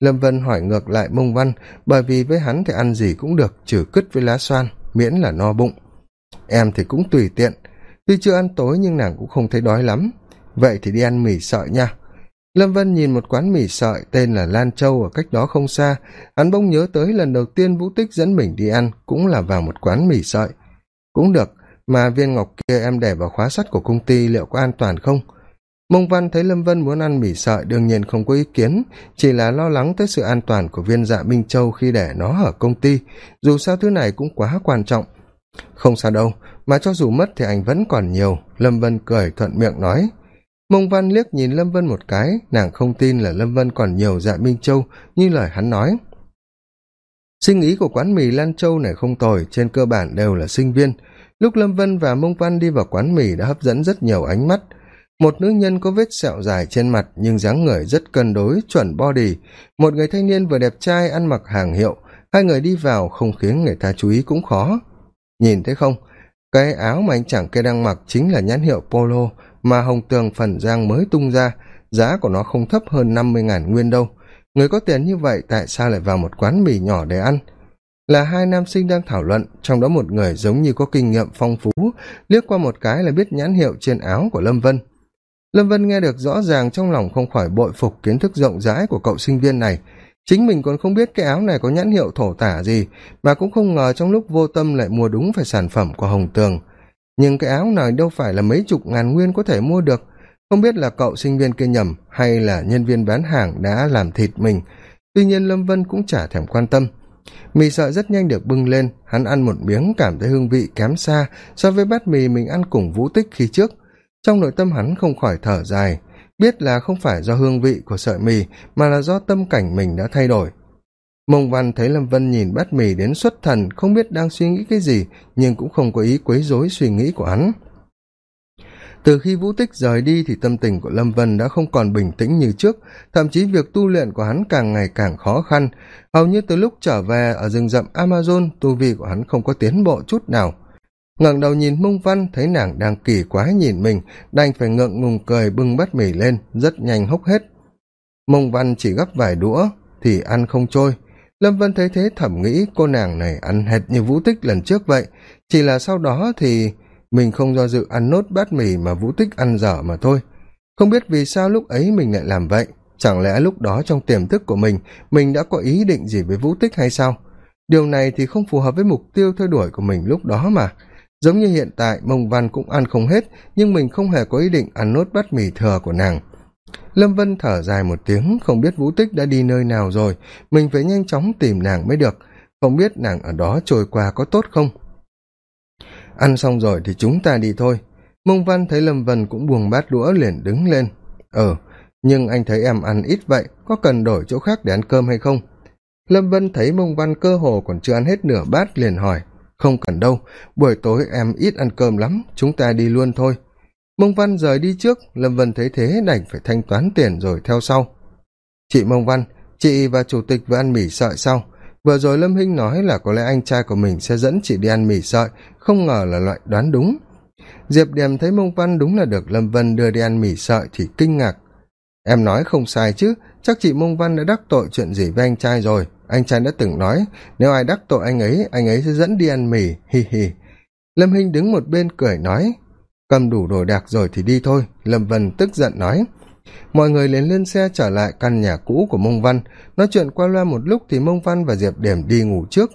[SPEAKER 1] Lâm vân hỏi ngược lại mông văn, bởi vì với hắn thì ăn gì cũng được, trừ cứt với lá xoan, miễn là no bụng. Em thì cũng tùy tiện. Tuy chưa ăn tối nhưng nàng cũng không thấy đói lắm vậy thì đi ăn mì sợi nha. Lâm vân nhìn một quán mì sợi tên là lan châu ở cách đó không xa. Hắn bỗng nhớ tới lần đầu tiên vũ tích dẫn mình đi ăn, cũng là vào một quán mì sợi. Cũng được, mà viên ngọc kia em để vào khóa sắt của công ty liệu có an toàn không? Mông văn thấy lâm vân muốn ăn mì sợi, đương nhiên không có ý kiến, chỉ là lo lắng tới sự an toàn của viên dạ minh châu khi để nó ở công ty. Dù sao thứ này cũng quá quan trọng. Không sao đâu, mà cho dù mất thì anh vẫn còn nhiều, lâm vân cười thuận miệng nói mông văn liếc nhìn lâm vân một cái, nàng không tin là lâm vân còn nhiều dạ minh châu, như lời hắn nói. Sinh ý của quán mì lan châu này không tồi, trên cơ bản đều là sinh viên. Lúc lâm vân và mông văn đi vào quán mì đã hấp dẫn rất nhiều ánh mắt. Một nữ nhân có vết sẹo dài trên mặt nhưng dáng người rất cân đối, chuẩn body. Một người thanh niên vừa đẹp trai ăn mặc hàng hiệu, hai người đi vào không khiến người ta chú ý cũng khó. Nhìn thấy không? Cái áo mà anh chàng kia đang mặc chính là nhãn hiệu polo mà hồng tường phần giang mới tung ra, giá của nó không thấp hơn năm mươi ngàn nguyên đâu. Người có tiền như vậy tại sao lại vào một quán mì nhỏ để ăn? Là hai nam sinh đang thảo luận, trong đó một người giống như có kinh nghiệm phong phú, liếc qua một cái là biết nhãn hiệu trên áo của lâm vân. Lâm vân nghe được rõ ràng trong lòng không khỏi bội phục kiến thức rộng rãi của cậu sinh viên này. Chính mình còn không biết cái áo này có nhãn hiệu thổ tả gì, mà cũng không ngờ trong lúc vô tâm lại mua đúng phải sản phẩm của hồng tường nhưng cái áo này đâu phải là mấy chục ngàn nguyên có thể mua được. Không biết là cậu sinh viên kia nhầm hay là nhân viên bán hàng đã làm thịt mình. Tuy nhiên lâm vân cũng chả thèm quan tâm. Mì sợi rất nhanh được bưng lên. Hắn ăn một miếng cảm thấy hương vị kém xa so với bát mì mình ăn cùng vũ tích khi trước. Trong nội tâm hắn không khỏi thở dài. Biết là không phải do hương vị của sợi mì, mà là do tâm cảnh mình đã thay đổi mông văn thấy lâm vân nhìn bát mì đến xuất thần, không biết đang suy nghĩ cái gì, nhưng cũng không có ý quấy rối suy nghĩ của hắn. Từ khi vũ tích rời đi thì tâm tình của lâm vân đã không còn bình tĩnh như trước, thậm chí việc tu luyện của hắn càng ngày càng khó khăn. Hầu như từ lúc trở về ở rừng rậm amazon, tu vi của hắn không có tiến bộ chút nào. Ngẩng đầu nhìn mông văn, thấy nàng đang kỳ quái nhìn mình, đành phải ngượng ngùng cười bưng bát mì lên, rất nhanh hốc hết. Mông văn chỉ gấp vài đũa, thì ăn không trôi lâm vân thấy thế thẩm nghĩ cô nàng này ăn hệt như vũ tích lần trước vậy. Chỉ là sau đó thì mình không do dự ăn nốt bát mì mà vũ tích ăn dở mà thôi. Không biết vì sao lúc ấy mình lại làm vậy. Chẳng lẽ lúc đó trong tiềm thức của mình mình đã có ý định gì với vũ tích hay sao? Điều này thì không phù hợp với mục tiêu theo đuổi của mình lúc đó mà. Giống như hiện tại, mông văn cũng ăn không hết, nhưng mình không hề có ý định ăn nốt bát mì thừa của nàng lâm vân thở dài một tiếng, không biết vũ tích đã đi nơi nào rồi. Mình phải nhanh chóng tìm nàng mới được. Không biết nàng ở đó trôi qua có tốt không? Ăn xong rồi thì chúng ta đi thôi. Mông văn thấy lâm vân cũng buông bát đũa liền đứng lên. Ờ nhưng anh thấy em ăn ít vậy, có cần đổi chỗ khác để ăn cơm hay không? Lâm vân thấy mông văn cơ hồ còn chưa ăn hết nửa bát liền hỏi. Không cần đâu, buổi tối em ít ăn cơm lắm, chúng ta đi luôn thôi mông văn rời đi trước, lâm vân thấy thế đành phải thanh toán tiền rồi theo sau. Chị mông văn, chị và chủ tịch vừa ăn mì sợi sau. Vừa rồi lâm hinh nói là có lẽ anh trai của mình sẽ dẫn chị đi ăn mì sợi, không ngờ là loại đoán đúng. Diệp điềm thấy mông văn đúng là được lâm vân đưa đi ăn mì sợi thì kinh ngạc. Em nói không sai chứ, chắc chị mông văn đã đắc tội chuyện gì với anh trai rồi. Anh trai đã từng nói, nếu ai đắc tội anh ấy anh ấy sẽ dẫn đi ăn mì, hi hi. Lâm hinh đứng một bên cười nói cầm đủ đồ đạc rồi thì đi thôi, lâm vân tức giận nói. Mọi người liền lên xe trở lại căn nhà cũ của mông văn. Nói chuyện qua loa một lúc thì mông văn và diệp điểm đi ngủ trước.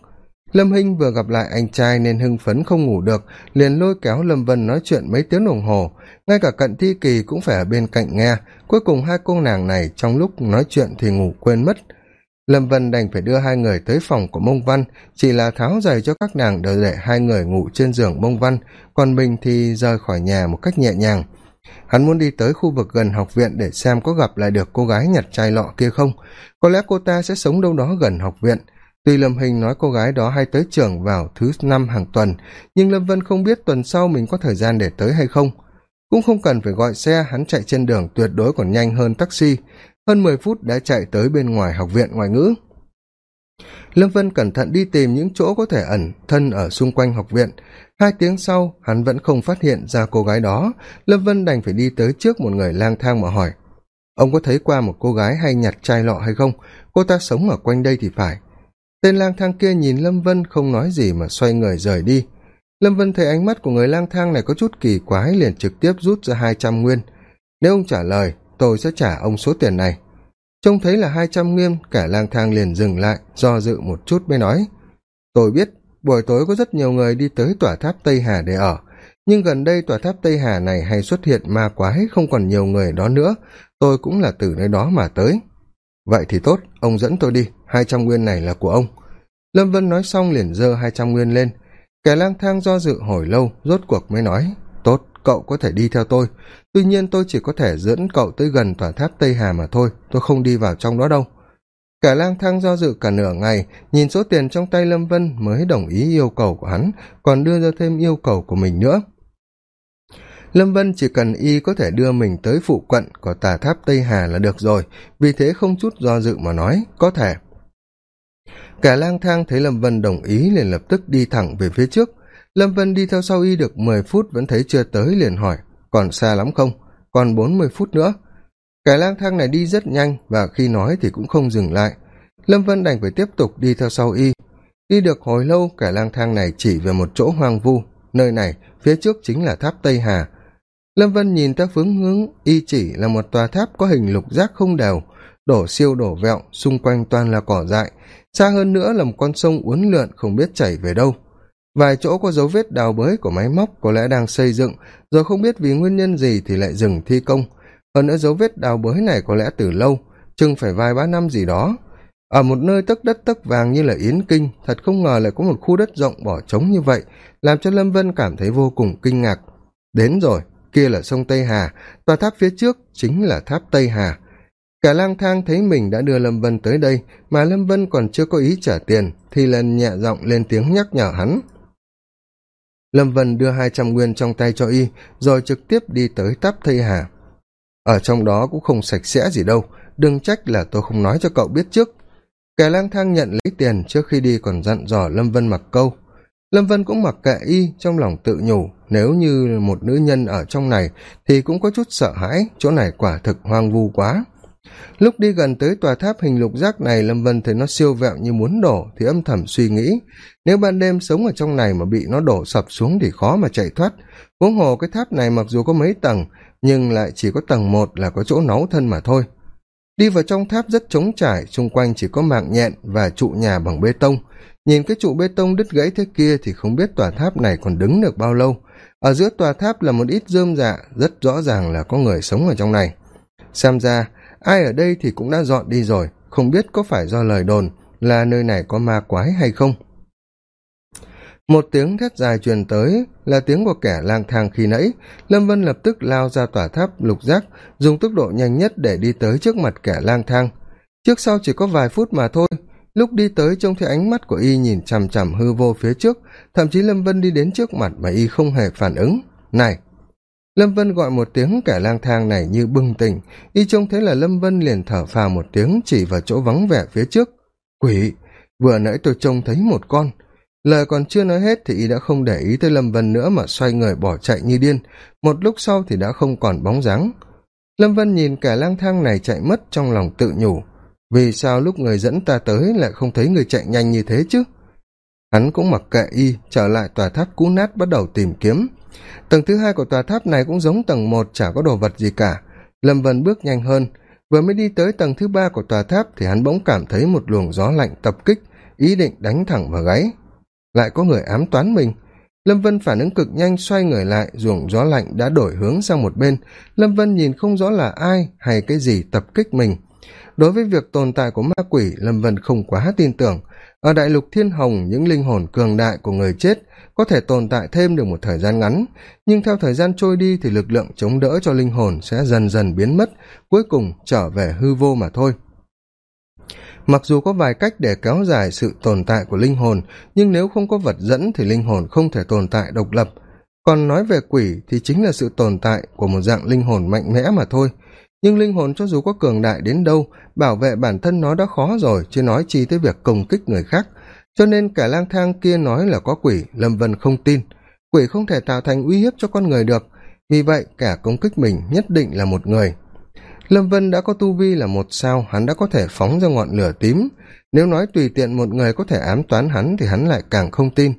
[SPEAKER 1] Lâm hinh vừa gặp lại anh trai nên hưng phấn không ngủ được, liền lôi kéo lâm vân nói chuyện mấy tiếng đồng hồ. Ngay cả cận thi kỳ cũng phải ở bên cạnh nghe. Cuối cùng hai cô nàng này trong lúc nói chuyện thì ngủ quên mất lâm vân đành phải đưa hai người tới phòng của mông văn, chỉ là tháo giày cho các nàng đợi để hai người ngủ trên giường mông văn, còn mình thì rời khỏi nhà một cách nhẹ nhàng. Hắn muốn đi tới khu vực gần học viện để xem có gặp lại được cô gái nhặt chai lọ kia không. Có lẽ cô ta sẽ sống đâu đó gần học viện. Tuy lâm hình nói cô gái đó hay tới trường vào thứ năm hàng tuần, nhưng lâm vân không biết tuần sau mình có thời gian để tới hay không. Cũng không cần phải gọi xe, hắn chạy trên đường tuyệt đối còn nhanh hơn taxi hơn mười phút đã chạy tới bên ngoài học viện ngoại ngữ. Lâm vân cẩn thận đi tìm những chỗ có thể ẩn thân ở xung quanh học viện. Hai tiếng sau, hắn vẫn không phát hiện ra cô gái đó. Lâm vân đành phải đi tới trước một người lang thang mà hỏi, ông có thấy qua một cô gái hay nhặt chai lọ hay không? Cô ta sống ở quanh đây thì phải. Tên lang thang kia nhìn lâm vân không nói gì mà xoay người rời đi. Lâm vân thấy ánh mắt của người lang thang này có chút kỳ quái liền trực tiếp rút ra hai trăm nguyên. Nếu ông trả lời tôi sẽ trả ông số tiền này. Trông thấy là hai trăm nghiêm cả lang thang liền dừng lại, do dự một chút mới nói. Tôi biết, buổi tối có rất nhiều người đi tới tòa tháp tây hà để ở. Nhưng gần đây tòa tháp tây hà này hay xuất hiện ma quái, không còn nhiều người đó nữa. Tôi cũng là từ nơi đó mà tới. Vậy thì tốt, ông dẫn tôi đi. Hai trăm nguyên này là của ông. Lâm vân nói xong liền giơ hai trăm nguyên lên. Kẻ lang thang do dự hồi lâu, rốt cuộc mới nói cậu có thể đi theo tôi. Tuy nhiên tôi chỉ có thể dẫn cậu tới gần tòa tháp tây hà mà thôi, tôi không đi vào trong đó đâu. Cả lang thang do dự cả nửa ngày, nhìn số tiền trong tay lâm vân mới đồng ý yêu cầu của hắn, còn đưa ra thêm yêu cầu của mình nữa. Lâm vân chỉ cần y có thể đưa mình tới phụ cận của tà tháp tây hà là được rồi, vì thế không chút do dự mà nói, có thể. Cả lang thang thấy lâm vân đồng ý liền lập tức đi thẳng về phía trước lâm vân đi theo sau y được mười phút vẫn thấy chưa tới liền hỏi, còn xa lắm không? Còn bốn mươi phút nữa. Kẻ lang thang này đi rất nhanh và khi nói thì cũng không dừng lại. Lâm vân đành phải tiếp tục đi theo sau y. Đi được hồi lâu, kẻ lang thang này chỉ về một chỗ hoang vu. Nơi này, phía trước chính là tháp tây hà. Lâm vân nhìn theo phương hướng, y chỉ là một tòa tháp có hình lục giác không đều, đổ siêu đổ vẹo, xung quanh toàn là cỏ dại. Xa hơn nữa là một con sông uốn lượn không biết chảy về đâu vài chỗ có dấu vết đào bới của máy móc có lẽ đang xây dựng, rồi không biết vì nguyên nhân gì thì lại dừng thi công. Hơn nữa dấu vết đào bới này có lẽ từ lâu, chừng phải vài ba năm gì đó. Ở một nơi tấc đất tấc vàng như là yến kinh, thật không ngờ lại có một khu đất rộng bỏ trống như vậy, làm cho lâm vân cảm thấy vô cùng kinh ngạc. Đến rồi, kia là sông tây hà, tòa tháp phía trước chính là tháp tây hà. Cả lang thang thấy mình đã đưa lâm vân tới đây, mà lâm vân còn chưa có ý trả tiền, thì lần nhẹ giọng lên tiếng nhắc nhở hắn lâm vân đưa hai trăm nguyên trong tay cho y, rồi trực tiếp đi tới táp thây hà. Ở trong đó cũng không sạch sẽ gì đâu, đừng trách là tôi không nói cho cậu biết trước. Kẻ lang thang nhận lấy tiền trước khi đi còn dặn dò lâm vân mặc câu. Lâm vân cũng mặc kệ y trong lòng tự nhủ, nếu như một nữ nhân ở trong này thì cũng có chút sợ hãi, chỗ này quả thực hoang vu quá lúc đi gần tới tòa tháp hình lục giác này, lâm vân thấy nó siêu vẹo như muốn đổ, thì âm thầm suy nghĩ. Nếu ban đêm sống ở trong này mà bị nó đổ sập xuống thì khó mà chạy thoát. Huống hồ cái tháp này mặc dù có mấy tầng, nhưng lại chỉ có tầng một là có chỗ náu thân mà thôi. Đi vào trong tháp rất trống trải, xung quanh chỉ có mạng nhện và trụ nhà bằng bê tông. Nhìn cái trụ bê tông đứt gãy thế kia thì không biết tòa tháp này còn đứng được bao lâu. Ở giữa tòa tháp là một ít rơm dạ rất rõ ràng là có người sống ở trong này. Xem ra ai ở đây thì cũng đã dọn đi rồi, không biết có phải do lời đồn là nơi này có ma quái hay không. Một tiếng thét dài truyền tới là tiếng của kẻ lang thang khi nãy. Lâm vân lập tức lao ra tòa tháp lục giác, dùng tốc độ nhanh nhất để đi tới trước mặt kẻ lang thang. Trước sau chỉ có vài phút mà thôi. Lúc đi tới trông thấy ánh mắt của y nhìn chằm chằm hư vô phía trước, thậm chí lâm vân đi đến trước mặt mà y không hề phản ứng. Này lâm vân gọi một tiếng kẻ lang thang này như bừng tỉnh. Y trông thấy là lâm vân liền thở phào một tiếng, chỉ vào chỗ vắng vẻ phía trước. Quỷ! Vừa nãy tôi trông thấy một con. Lời còn chưa nói hết thì y đã không để ý tới lâm vân nữa mà xoay người bỏ chạy như điên. Một lúc sau thì đã không còn bóng dáng. Lâm vân nhìn kẻ lang thang này chạy mất trong lòng tự nhủ. Vì sao lúc người dẫn ta tới lại không thấy người chạy nhanh như thế chứ? Hắn cũng mặc kệ y, trở lại tòa tháp cũ nát bắt đầu tìm kiếm tầng thứ hai của tòa tháp này cũng giống tầng một, chả có đồ vật gì cả. Lâm vân bước nhanh hơn. Vừa mới đi tới tầng thứ ba của tòa tháp thì hắn bỗng cảm thấy một luồng gió lạnh tập kích, ý định đánh thẳng vào gáy. Lại có người ám toán mình. Lâm vân phản ứng cực nhanh, xoay người lại, luồng gió lạnh đã đổi hướng sang một bên. Lâm vân nhìn không rõ là ai hay cái gì tập kích mình. Đối với việc tồn tại của ma quỷ, lâm vân không quá tin tưởng ở đại lục thiên hồng, những linh hồn cường đại của người chết có thể tồn tại thêm được một thời gian ngắn. Nhưng theo thời gian trôi đi thì lực lượng chống đỡ cho linh hồn sẽ dần dần biến mất, cuối cùng trở về hư vô mà thôi. Mặc dù có vài cách để kéo dài sự tồn tại của linh hồn, nhưng nếu không có vật dẫn thì linh hồn không thể tồn tại độc lập. Còn nói về quỷ thì chính là sự tồn tại của một dạng linh hồn mạnh mẽ mà thôi nhưng linh hồn cho dù có cường đại đến đâu, bảo vệ bản thân nó đã khó rồi, chứ nói chi tới việc công kích người khác. Cho nên cả lang thang kia nói là có quỷ, lâm vân không tin. Quỷ không thể tạo thành uy hiếp cho con người được. Vì vậy cả công kích mình nhất định là một người. Lâm vân đã có tu vi là một sao, hắn đã có thể phóng ra ngọn lửa tím. Nếu nói tùy tiện một người có thể ám toán hắn thì hắn lại càng không tin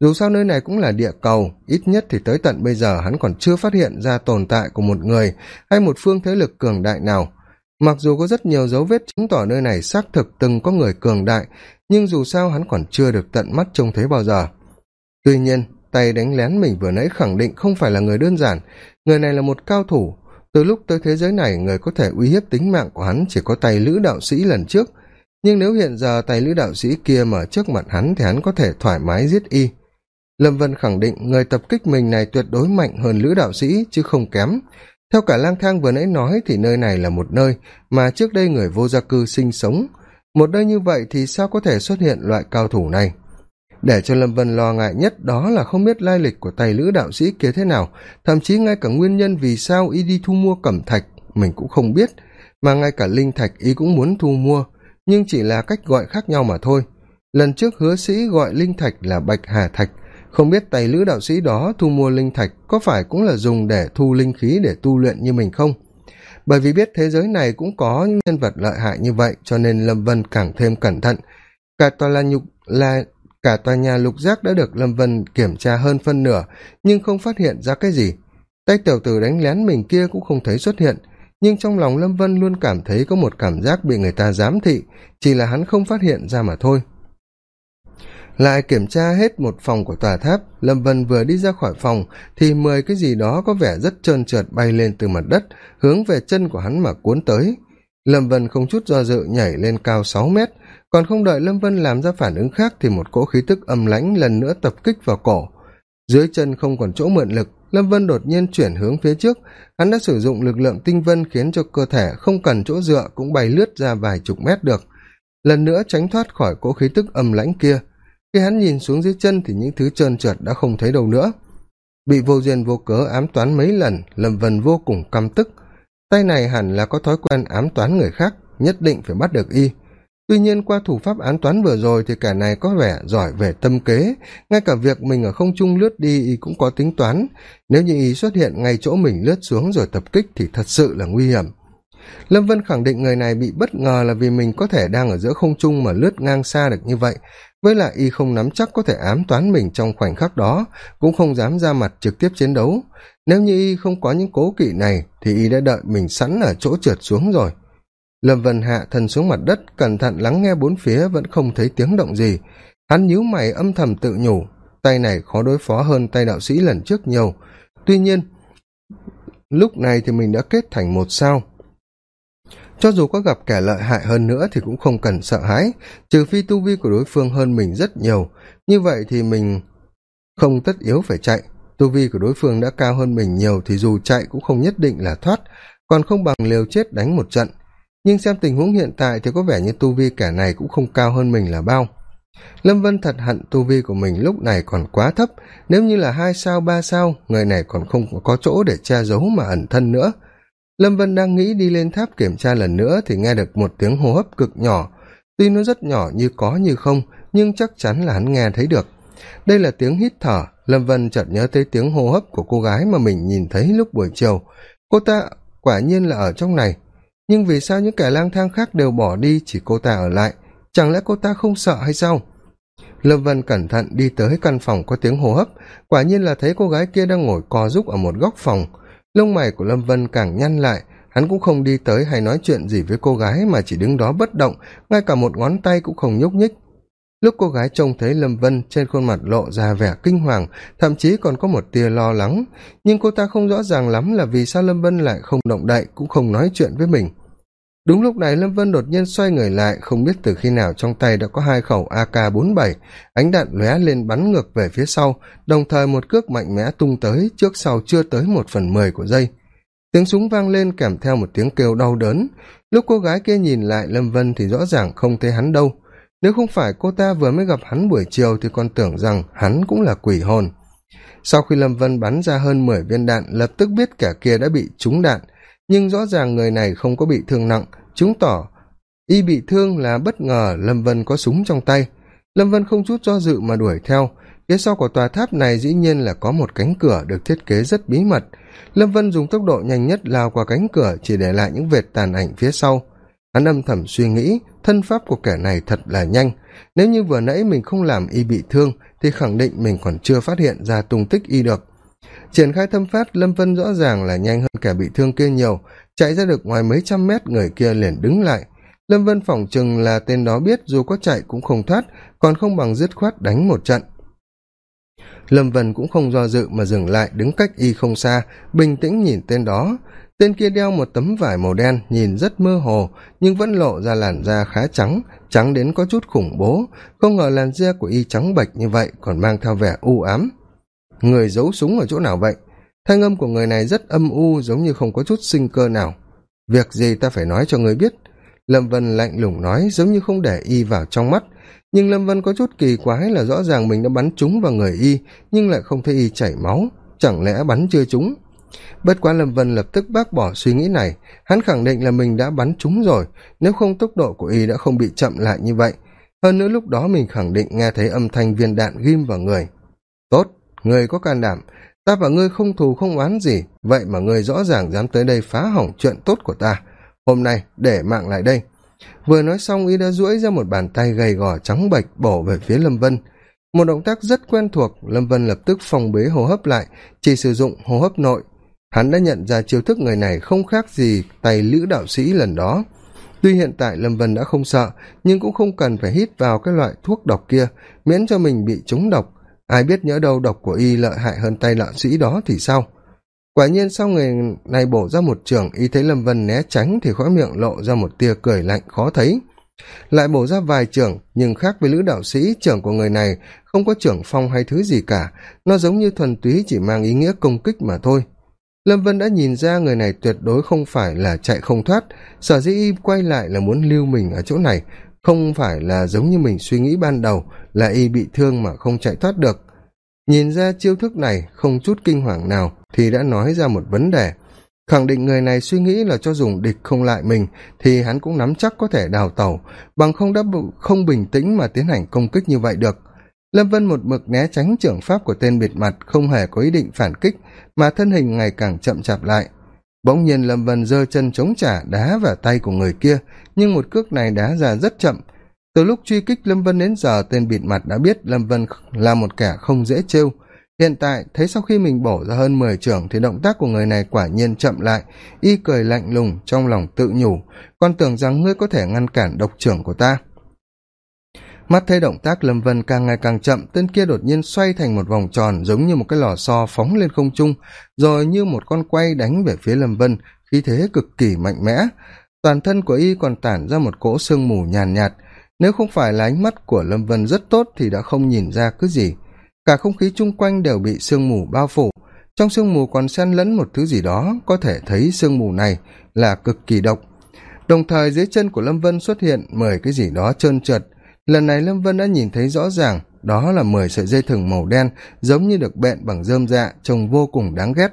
[SPEAKER 1] dù sao nơi này cũng là địa cầu, ít nhất thì tới tận bây giờ hắn còn chưa phát hiện ra tồn tại của một người hay một phương thế lực cường đại nào. Mặc dù có rất nhiều dấu vết chứng tỏ nơi này xác thực từng có người cường đại, nhưng dù sao hắn còn chưa được tận mắt trông thấy bao giờ. Tuy nhiên, tay đánh lén mình vừa nãy khẳng định không phải là người đơn giản. Người này là một cao thủ. Từ lúc tới thế giới này, người có thể uy hiếp tính mạng của hắn chỉ có tay lữ đạo sĩ lần trước. Nhưng nếu hiện giờ tay lữ đạo sĩ kia mở trước mặt hắn thì hắn có thể thoải mái giết y lâm vân khẳng định người tập kích mình này tuyệt đối mạnh hơn lữ đạo sĩ, chứ không kém. Theo cả lang thang vừa nãy nói thì nơi này là một nơi mà trước đây người vô gia cư sinh sống. Một nơi như vậy thì sao có thể xuất hiện loại cao thủ này? Để cho lâm vân lo ngại nhất đó là không biết lai lịch của tay lữ đạo sĩ kia thế nào. Thậm chí ngay cả nguyên nhân vì sao y đi thu mua cẩm thạch, mình cũng không biết. Mà ngay cả linh thạch y cũng muốn thu mua, nhưng chỉ là cách gọi khác nhau mà thôi. Lần trước hứa sĩ gọi linh thạch là bạch hà thạch không biết tay lữ đạo sĩ đó thu mua linh thạch có phải cũng là dùng để thu linh khí để tu luyện như mình không? Bởi vì biết thế giới này cũng có những nhân vật lợi hại như vậy, cho nên lâm vân càng thêm cẩn thận. Cả tòa là nhục là, cả tòa nhà lục giác đã được lâm vân kiểm tra hơn phân nửa, nhưng không phát hiện ra cái gì. Tay tiểu tử đánh lén mình kia cũng không thấy xuất hiện, nhưng trong lòng lâm vân luôn cảm thấy có một cảm giác bị người ta giám thị, chỉ là hắn không phát hiện ra mà thôi lại kiểm tra hết một phòng của tòa tháp, lâm vân vừa đi ra khỏi phòng, thì mười cái gì đó có vẻ rất trơn trượt bay lên từ mặt đất, hướng về chân của hắn mà cuốn tới. Lâm vân không chút do dự nhảy lên cao sáu mét, còn không đợi lâm vân làm ra phản ứng khác thì một cỗ khí tức âm lãnh lần nữa tập kích vào cổ. Dưới chân không còn chỗ mượn lực, lâm vân đột nhiên chuyển hướng phía trước. Hắn đã sử dụng lực lượng tinh vân khiến cho cơ thể không cần chỗ dựa cũng bay lướt ra vài chục mét được. Lần nữa tránh thoát khỏi cỗ khí tức âm lãnh kia khi hắn nhìn xuống dưới chân thì những thứ trơn trượt đã không thấy đâu nữa. Bị vô duyên vô cớ ám toán mấy lần, lâm vân vô cùng căm tức. Tay này hẳn là có thói quen ám toán người khác, nhất định phải bắt được y. Tuy nhiên qua thủ pháp án toán vừa rồi thì cả này có vẻ giỏi về tâm kế. Ngay cả việc mình ở không trung lướt đi y cũng có tính toán. Nếu như y xuất hiện ngay chỗ mình lướt xuống rồi tập kích thì thật sự là nguy hiểm. Lâm vân khẳng định người này bị bất ngờ là vì mình có thể đang ở giữa không trung mà lướt ngang xa được như vậy với lại y không nắm chắc có thể ám toán mình trong khoảnh khắc đó, cũng không dám ra mặt trực tiếp chiến đấu. Nếu như y không có những cố kỵ này, thì y đã đợi mình sẵn ở chỗ trượt xuống rồi. Lâm vân hạ thân xuống mặt đất, cẩn thận lắng nghe bốn phía vẫn không thấy tiếng động gì. Hắn nhíu mày âm thầm tự nhủ, tay này khó đối phó hơn tay đạo sĩ lần trước nhiều. Tuy nhiên, lúc này thì mình đã kết thành một sao cho dù có gặp kẻ lợi hại hơn nữa thì cũng không cần sợ hãi, trừ phi tu vi của đối phương hơn mình rất nhiều. Như vậy thì mình không tất yếu phải chạy. Tu vi của đối phương đã cao hơn mình nhiều thì dù chạy cũng không nhất định là thoát, còn không bằng liều chết đánh một trận. Nhưng xem tình huống hiện tại thì có vẻ như tu vi kẻ này cũng không cao hơn mình là bao. Lâm vân thật hận tu vi của mình lúc này còn quá thấp, nếu như là hai sao, ba sao, người này còn không có chỗ để che giấu mà ẩn thân nữa lâm vân đang nghĩ đi lên tháp kiểm tra lần nữa thì nghe được một tiếng hô hấp cực nhỏ. Tuy nó rất nhỏ như có như không, nhưng chắc chắn là hắn nghe thấy được. Đây là tiếng hít thở. Lâm vân chợt nhớ tới tiếng hô hấp của cô gái mà mình nhìn thấy lúc buổi chiều. Cô ta quả nhiên là ở trong này. Nhưng vì sao những kẻ lang thang khác đều bỏ đi chỉ cô ta ở lại? Chẳng lẽ cô ta không sợ hay sao? Lâm vân cẩn thận đi tới căn phòng có tiếng hô hấp. Quả nhiên là thấy cô gái kia đang ngồi co giúp ở một góc phòng lông mày của lâm vân càng nhăn lại. Hắn cũng không đi tới hay nói chuyện gì với cô gái mà chỉ đứng đó bất động, ngay cả một ngón tay cũng không nhúc nhích. Lúc cô gái trông thấy lâm vân trên khuôn mặt lộ ra vẻ kinh hoàng, thậm chí còn có một tia lo lắng. Nhưng cô ta không rõ ràng lắm là vì sao lâm vân lại không động đậy, cũng không nói chuyện với mình đúng lúc này, lâm vân đột nhiên xoay người lại, không biết từ khi nào trong tay đã có hai khẩu ak bốn bảy. Ánh đạn lóe lên bắn ngược về phía sau, đồng thời một cước mạnh mẽ tung tới trước sau chưa tới một phần mười của dây. Tiếng súng vang lên kèm theo một tiếng kêu đau đớn. Lúc cô gái kia nhìn lại lâm vân thì rõ ràng không thấy hắn đâu. Nếu không phải cô ta vừa mới gặp hắn buổi chiều thì còn tưởng rằng hắn cũng là quỷ hồn. Sau khi lâm vân bắn ra hơn mười viên đạn, lập tức biết kẻ kia đã bị trúng đạn nhưng rõ ràng người này không có bị thương nặng, chứng tỏ y bị thương là bất ngờ lâm vân có súng trong tay. Lâm vân không chút do dự mà đuổi theo. Phía sau của tòa tháp này dĩ nhiên là có một cánh cửa được thiết kế rất bí mật. Lâm vân dùng tốc độ nhanh nhất lao qua cánh cửa chỉ để lại những vệt tàn ảnh phía sau. Hắn âm thầm suy nghĩ, thân pháp của kẻ này thật là nhanh. Nếu như vừa nãy mình không làm y bị thương, thì khẳng định mình còn chưa phát hiện ra tung tích y được triển khai thâm phát, lâm vân rõ ràng là nhanh hơn kẻ bị thương kia nhiều. Chạy ra được ngoài mấy trăm mét, người kia liền đứng lại. Lâm vân phỏng chừng là tên đó biết, dù có chạy cũng không thoát, còn không bằng dứt khoát đánh một trận. Lâm vân cũng không do dự mà dừng lại, đứng cách y không xa, bình tĩnh nhìn tên đó. Tên kia đeo một tấm vải màu đen, nhìn rất mơ hồ, nhưng vẫn lộ ra làn da khá trắng trắng đến có chút khủng bố. Không ngờ làn da của y trắng bệch như vậy, còn mang theo vẻ u ám người giấu súng ở chỗ nào vậy? Thanh âm của người này rất âm u, giống như không có chút sinh cơ nào. Việc gì ta phải nói cho người biết? Lâm vân lạnh lùng nói, giống như không để y vào trong mắt. Nhưng lâm vân có chút kỳ quái là rõ ràng mình đã bắn trúng vào người y, nhưng lại không thấy y chảy máu. Chẳng lẽ bắn chưa trúng? Bất quá lâm vân lập tức bác bỏ suy nghĩ này. Hắn khẳng định là mình đã bắn trúng rồi. Nếu không, tốc độ của y đã không bị chậm lại như vậy. Hơn nữa lúc đó mình khẳng định nghe thấy âm thanh viên đạn ghim vào người. Tốt người có can đảm, ta và ngươi không thù không oán gì, vậy mà ngươi rõ ràng dám tới đây phá hỏng chuyện tốt của ta. Hôm nay, để mạng lại đây. Vừa nói xong, y đã duỗi ra một bàn tay gầy gò trắng bệch bổ về phía lâm vân. Một động tác rất quen thuộc, lâm vân lập tức phòng bế hô hấp lại, chỉ sử dụng hô hấp nội. Hắn đã nhận ra chiêu thức người này không khác gì tay lữ đạo sĩ lần đó. Tuy hiện tại lâm vân đã không sợ, nhưng cũng không cần phải hít vào cái loại thuốc độc kia, miễn cho mình bị trúng độc ai biết nhỡ đâu độc của y lợi hại hơn tay lợn sĩ đó thì sao? Quả nhiên sau người này bổ ra một trường, y thấy lâm vân né tránh thì khóe miệng lộ ra một tia cười lạnh khó thấy. Lại bổ ra vài trường, nhưng khác với lữ đạo sĩ trưởng của người này không có trưởng phong hay thứ gì cả. Nó giống như thuần túy chỉ mang ý nghĩa công kích mà thôi. Lâm vân đã nhìn ra người này tuyệt đối không phải là chạy không thoát. Sở dĩ y quay lại là muốn lưu mình ở chỗ này không phải là giống như mình suy nghĩ ban đầu, là y bị thương mà không chạy thoát được. Nhìn ra chiêu thức này, không chút kinh hoàng nào, thì đã nói ra một vấn đề. Khẳng định người này suy nghĩ là cho dùng địch không lại mình, thì hắn cũng nắm chắc có thể đào tẩu, bằng không đã không bình tĩnh mà tiến hành công kích như vậy được. Lâm vân một mực né tránh trưởng pháp của tên biệt mặt không hề có ý định phản kích, mà thân hình ngày càng chậm chạp lại bỗng nhiên lâm vân giơ chân chống trả đá vào tay của người kia, nhưng một cước này đá ra rất chậm. Từ lúc truy kích lâm vân đến giờ, tên bịt mặt đã biết lâm vân là một kẻ không dễ trêu. Hiện tại, thấy sau khi mình bổ ra hơn mười trưởng thì động tác của người này quả nhiên chậm lại, y cười lạnh lùng trong lòng tự nhủ. Con tưởng rằng ngươi có thể ngăn cản độc trưởng của ta mắt thấy động tác lâm vân càng ngày càng chậm tên kia đột nhiên xoay thành một vòng tròn giống như một cái lò xo phóng lên không trung rồi như một con quay đánh về phía lâm vân khí thế cực kỳ mạnh mẽ. Toàn thân của y còn tản ra một cỗ sương mù nhàn nhạt, nhạt nếu không phải là ánh mắt của lâm vân rất tốt thì đã không nhìn ra cứ gì. Cả không khí chung quanh đều bị sương mù bao phủ. Trong sương mù còn xen lẫn một thứ gì đó có thể thấy sương mù này là cực kỳ độc. Đồng thời dưới chân của lâm vân xuất hiện mười cái gì đó trơn trượt lần này lâm vân đã nhìn thấy rõ ràng, đó là mười sợi dây thừng màu đen giống như được bện bằng dơm dạ trông vô cùng đáng ghét.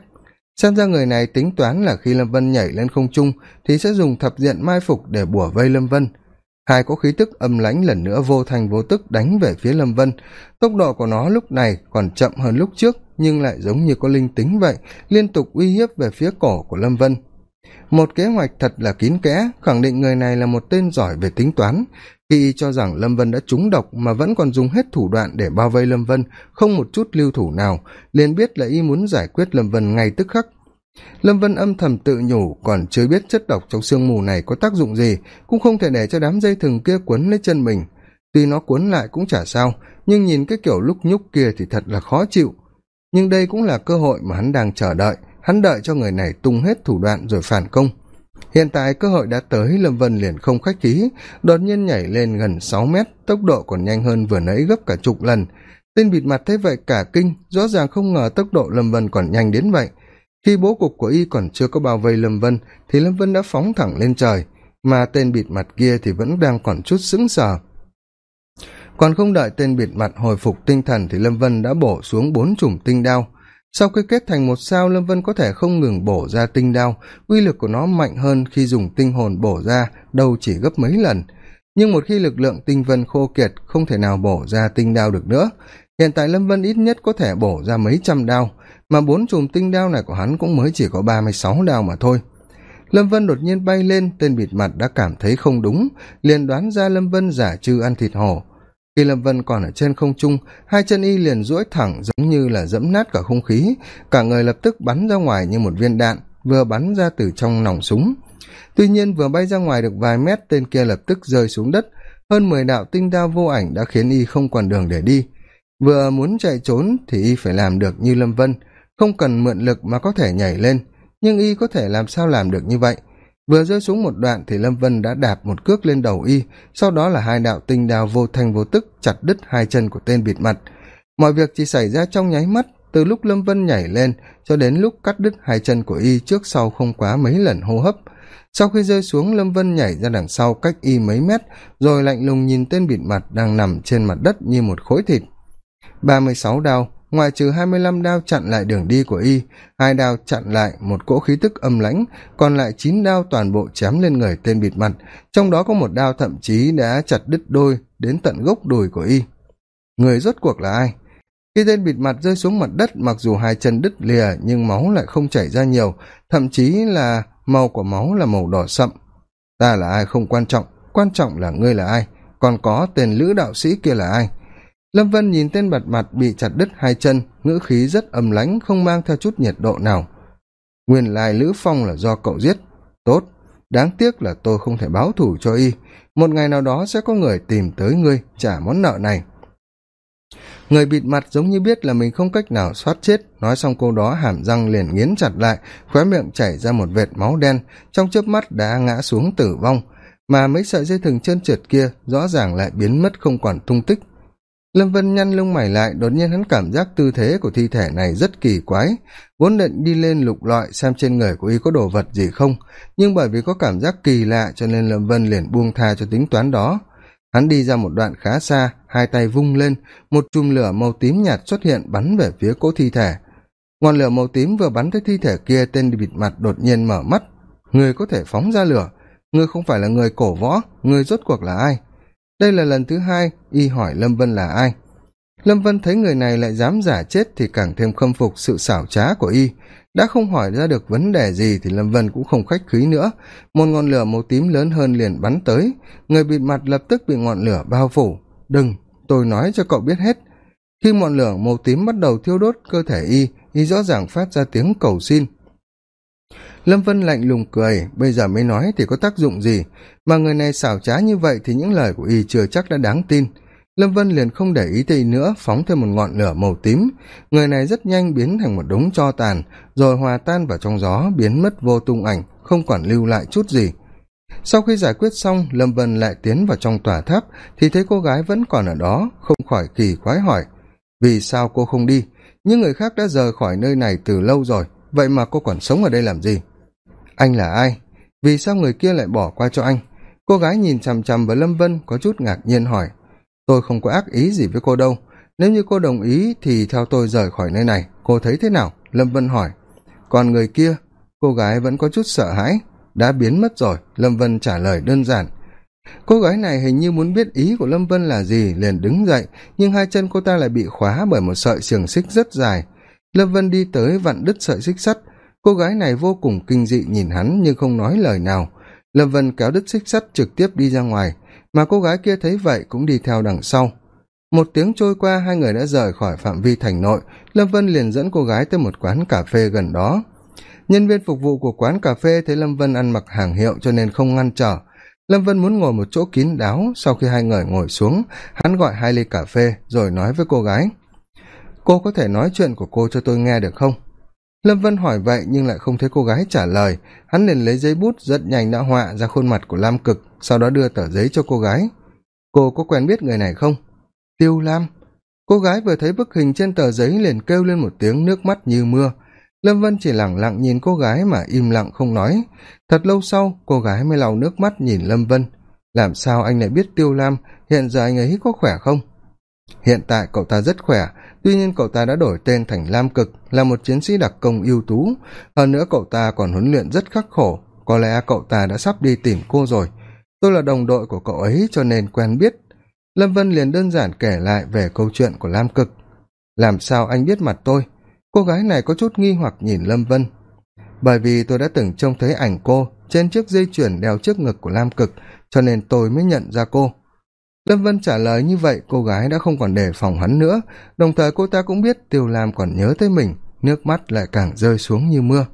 [SPEAKER 1] Xem ra người này tính toán là khi lâm vân nhảy lên không trung thì sẽ dùng thập diện mai phục để bủa vây lâm vân. Hai có khí tức âm lãnh lần nữa vô thành vô tức đánh về phía lâm vân. Tốc độ của nó lúc này còn chậm hơn lúc trước, nhưng lại giống như có linh tính vậy, liên tục uy hiếp về phía cổ của lâm vân một kế hoạch thật là kín kẽ, khẳng định người này là một tên giỏi về tính toán. Khi cho rằng lâm vân đã trúng độc mà vẫn còn dùng hết thủ đoạn để bao vây lâm vân, không một chút lưu thủ nào, liền biết là y muốn giải quyết lâm vân ngay tức khắc. Lâm vân âm thầm tự nhủ, còn chưa biết chất độc trong sương mù này có tác dụng gì, cũng không thể để cho đám dây thừng kia quấn lấy chân mình. Tuy nó cuốn lại cũng chả sao, nhưng nhìn cái kiểu lúc nhúc kia thì thật là khó chịu. Nhưng đây cũng là cơ hội mà hắn đang chờ đợi hắn đợi cho người này tung hết thủ đoạn rồi phản công. Hiện tại cơ hội đã tới, lâm vân liền không khách khí, đột nhiên nhảy lên gần sáu mét, tốc độ còn nhanh hơn vừa nãy gấp cả chục lần. Tên bịt mặt thấy vậy cả kinh, rõ ràng không ngờ tốc độ lâm vân còn nhanh đến vậy. Khi bố cục của y còn chưa có bao vây lâm vân, thì lâm vân đã phóng thẳng lên trời, mà tên bịt mặt kia thì vẫn đang còn chút sững sờ. Còn không đợi tên bịt mặt hồi phục tinh thần thì lâm vân đã bổ xuống bốn chùm tinh đao sau khi kết thành một sao, lâm vân có thể không ngừng bổ ra tinh đao. Uy lực của nó mạnh hơn khi dùng tinh hồn bổ ra, đâu chỉ gấp mấy lần. Nhưng một khi lực lượng tinh vân khô kiệt, không thể nào bổ ra tinh đao được nữa. Hiện tại lâm vân ít nhất có thể bổ ra mấy trăm đao, mà bốn chùm tinh đao này của hắn cũng mới chỉ có ba mươi sáu đao mà thôi. Lâm vân đột nhiên bay lên, tên bịt mặt đã cảm thấy không đúng, liền đoán ra lâm vân giả trừ ăn thịt hổ khi lâm vân còn ở trên không trung, hai chân y liền duỗi thẳng giống như là dẫm nát cả không khí. Cả người lập tức bắn ra ngoài như một viên đạn, vừa bắn ra từ trong nòng súng. Tuy nhiên vừa bay ra ngoài được vài mét, tên kia lập tức rơi xuống đất. Hơn mười đạo tinh đao vô ảnh đã khiến y không còn đường để đi. Vừa muốn chạy trốn thì y phải làm được như lâm vân, không cần mượn lực mà có thể nhảy lên. Nhưng y có thể làm sao làm được như vậy? Vừa rơi xuống một đoạn thì lâm vân đã đạp một cước lên đầu y. Sau đó là hai đạo tinh đào vô thanh vô tức chặt đứt hai chân của tên bịt mặt. Mọi việc chỉ xảy ra trong nháy mắt, từ lúc lâm vân nhảy lên cho đến lúc cắt đứt hai chân của y trước sau không quá mấy lần hô hấp. Sau khi rơi xuống, lâm vân nhảy ra đằng sau cách y mấy mét, rồi lạnh lùng nhìn tên bịt mặt đang nằm trên mặt đất như một khối thịt. Ba mươi sáu đao ngoài trừ hai mươi lăm đao chặn lại đường đi của y, hai đao chặn lại một cỗ khí tức âm lãnh, còn lại chín đao toàn bộ chém lên người tên bịt mặt. Trong đó có một đao thậm chí đã chặt đứt đôi đến tận gốc đùi của y. Người rốt cuộc là ai? Khi tên bịt mặt rơi xuống mặt đất, mặc dù hai chân đứt lìa nhưng máu lại không chảy ra nhiều, thậm chí là màu của máu là màu đỏ sậm. Ta là ai không quan trọng quan trọng là ngươi là ai, còn có tên lữ đạo sĩ kia là ai? Lâm vân nhìn tên bật mặt bị chặt đứt hai chân ngữ khí rất âm lánh, không mang theo chút nhiệt độ nào. Nguyên lai lữ phong là do cậu giết. Tốt đáng tiếc là tôi không thể báo thù cho y. Một ngày nào đó sẽ có người tìm tới ngươi trả món nợ này. Người bịt mặt giống như biết là mình không cách nào xoát chết. Nói xong câu đó hàm răng liền nghiến chặt lại khóe miệng chảy ra một vệt máu đen trong chớp mắt đã ngã xuống tử vong. Mà mấy sợi dây thừng trơn trượt kia rõ ràng lại biến mất không còn tung tích lâm vân nhăn lông mày lại, đột nhiên hắn cảm giác tư thế của thi thể này rất kỳ quái. Vốn định đi lên lục lọi xem trên người của y có đồ vật gì không, nhưng bởi vì có cảm giác kỳ lạ cho nên lâm vân liền buông tha cho tính toán đó. Hắn đi ra một đoạn khá xa, hai tay vung lên, một chùm lửa màu tím nhạt xuất hiện bắn về phía cỗ thi thể. Ngọn lửa màu tím vừa bắn tới thi thể kia, tên bịt mặt đột nhiên mở mắt. Người có thể phóng ra lửa? Ngươi không phải là người cổ võ, người rốt cuộc là ai? Đây là lần thứ hai y hỏi lâm vân là ai. Lâm vân thấy người này lại dám giả chết thì càng thêm khâm phục sự xảo trá của y. Đã không hỏi ra được vấn đề gì thì lâm vân cũng không khách khí nữa. Một ngọn lửa màu tím lớn hơn liền bắn tới. Người bịt mặt lập tức bị ngọn lửa bao phủ. Đừng, tôi nói cho cậu biết hết. Khi ngọn lửa màu tím bắt đầu thiêu đốt cơ thể y y rõ ràng phát ra tiếng cầu xin lâm vân lạnh lùng cười, bây giờ mới nói thì có tác dụng gì? Mà người này xảo trá như vậy thì những lời của y chưa chắc đã đáng tin. Lâm vân liền không để ý tây nữa, phóng thêm một ngọn lửa màu tím. Người này rất nhanh biến thành một đống tro tàn, rồi hòa tan vào trong gió, biến mất vô tung ảnh, không còn lưu lại chút gì. Sau khi giải quyết xong, lâm vân lại tiến vào trong tòa tháp, thì thấy cô gái vẫn còn ở đó, không khỏi kỳ quái hỏi, vì sao cô không đi? Những người khác đã rời khỏi nơi này từ lâu rồi vậy mà cô còn sống ở đây làm gì? Anh là ai? Vì sao người kia lại bỏ qua cho anh? Cô gái nhìn chằm chằm vào lâm vân có chút ngạc nhiên hỏi. Tôi không có ác ý gì với cô đâu. Nếu như cô đồng ý thì theo tôi rời khỏi nơi này. Cô thấy thế nào? Lâm vân hỏi. Còn người kia? Cô gái vẫn có chút sợ hãi. Đã biến mất rồi, lâm vân trả lời đơn giản. Cô gái này hình như muốn biết ý của lâm vân là gì, liền đứng dậy, nhưng hai chân cô ta lại bị khóa bởi một sợi xiềng xích rất dài lâm vân đi tới vặn đứt sợi xích sắt. Cô gái này vô cùng kinh dị nhìn hắn nhưng không nói lời nào. Lâm vân kéo đứt xích sắt trực tiếp đi ra ngoài, mà cô gái kia thấy vậy cũng đi theo đằng sau. Một tiếng trôi qua, hai người đã rời khỏi phạm vi thành nội. Lâm vân liền dẫn cô gái tới một quán cà phê gần đó. Nhân viên phục vụ của quán cà phê thấy lâm vân ăn mặc hàng hiệu cho nên không ngăn trở. Lâm vân muốn ngồi một chỗ kín đáo. Sau khi hai người ngồi xuống, hắn gọi hai ly cà phê rồi nói với cô gái cô có thể nói chuyện của cô cho tôi nghe được không? Lâm vân hỏi vậy nhưng lại không thấy cô gái trả lời. Hắn liền lấy giấy bút rất nhanh đã họa ra khuôn mặt của lam cực, sau đó đưa tờ giấy cho cô gái. Cô có quen biết người này không? Tiêu lam. Cô gái vừa thấy bức hình trên tờ giấy liền kêu lên một tiếng nước mắt như mưa. Lâm vân chỉ lẳng lặng nhìn cô gái mà im lặng không nói. Thật lâu sau, cô gái mới lau nước mắt nhìn lâm vân. Làm sao anh lại biết tiêu lam? Hiện giờ anh ấy có khỏe không? Hiện tại cậu ta rất khỏe tuy nhiên cậu ta đã đổi tên thành lam cực, là một chiến sĩ đặc công ưu tú. Hơn nữa cậu ta còn huấn luyện rất khắc khổ. Có lẽ cậu ta đã sắp đi tìm cô rồi. Tôi là đồng đội của cậu ấy cho nên quen biết. Lâm vân liền đơn giản kể lại về câu chuyện của lam cực. Làm sao anh biết mặt tôi? Cô gái này có chút nghi hoặc nhìn lâm vân. Bởi vì tôi đã từng trông thấy ảnh cô trên chiếc dây chuyền đeo trước ngực của lam cực, cho nên tôi mới nhận ra cô lâm vân trả lời như vậy, cô gái đã không còn đề phòng hắn nữa. Đồng thời cô ta cũng biết tiêu lam còn nhớ tới mình, nước mắt lại càng rơi xuống như mưa.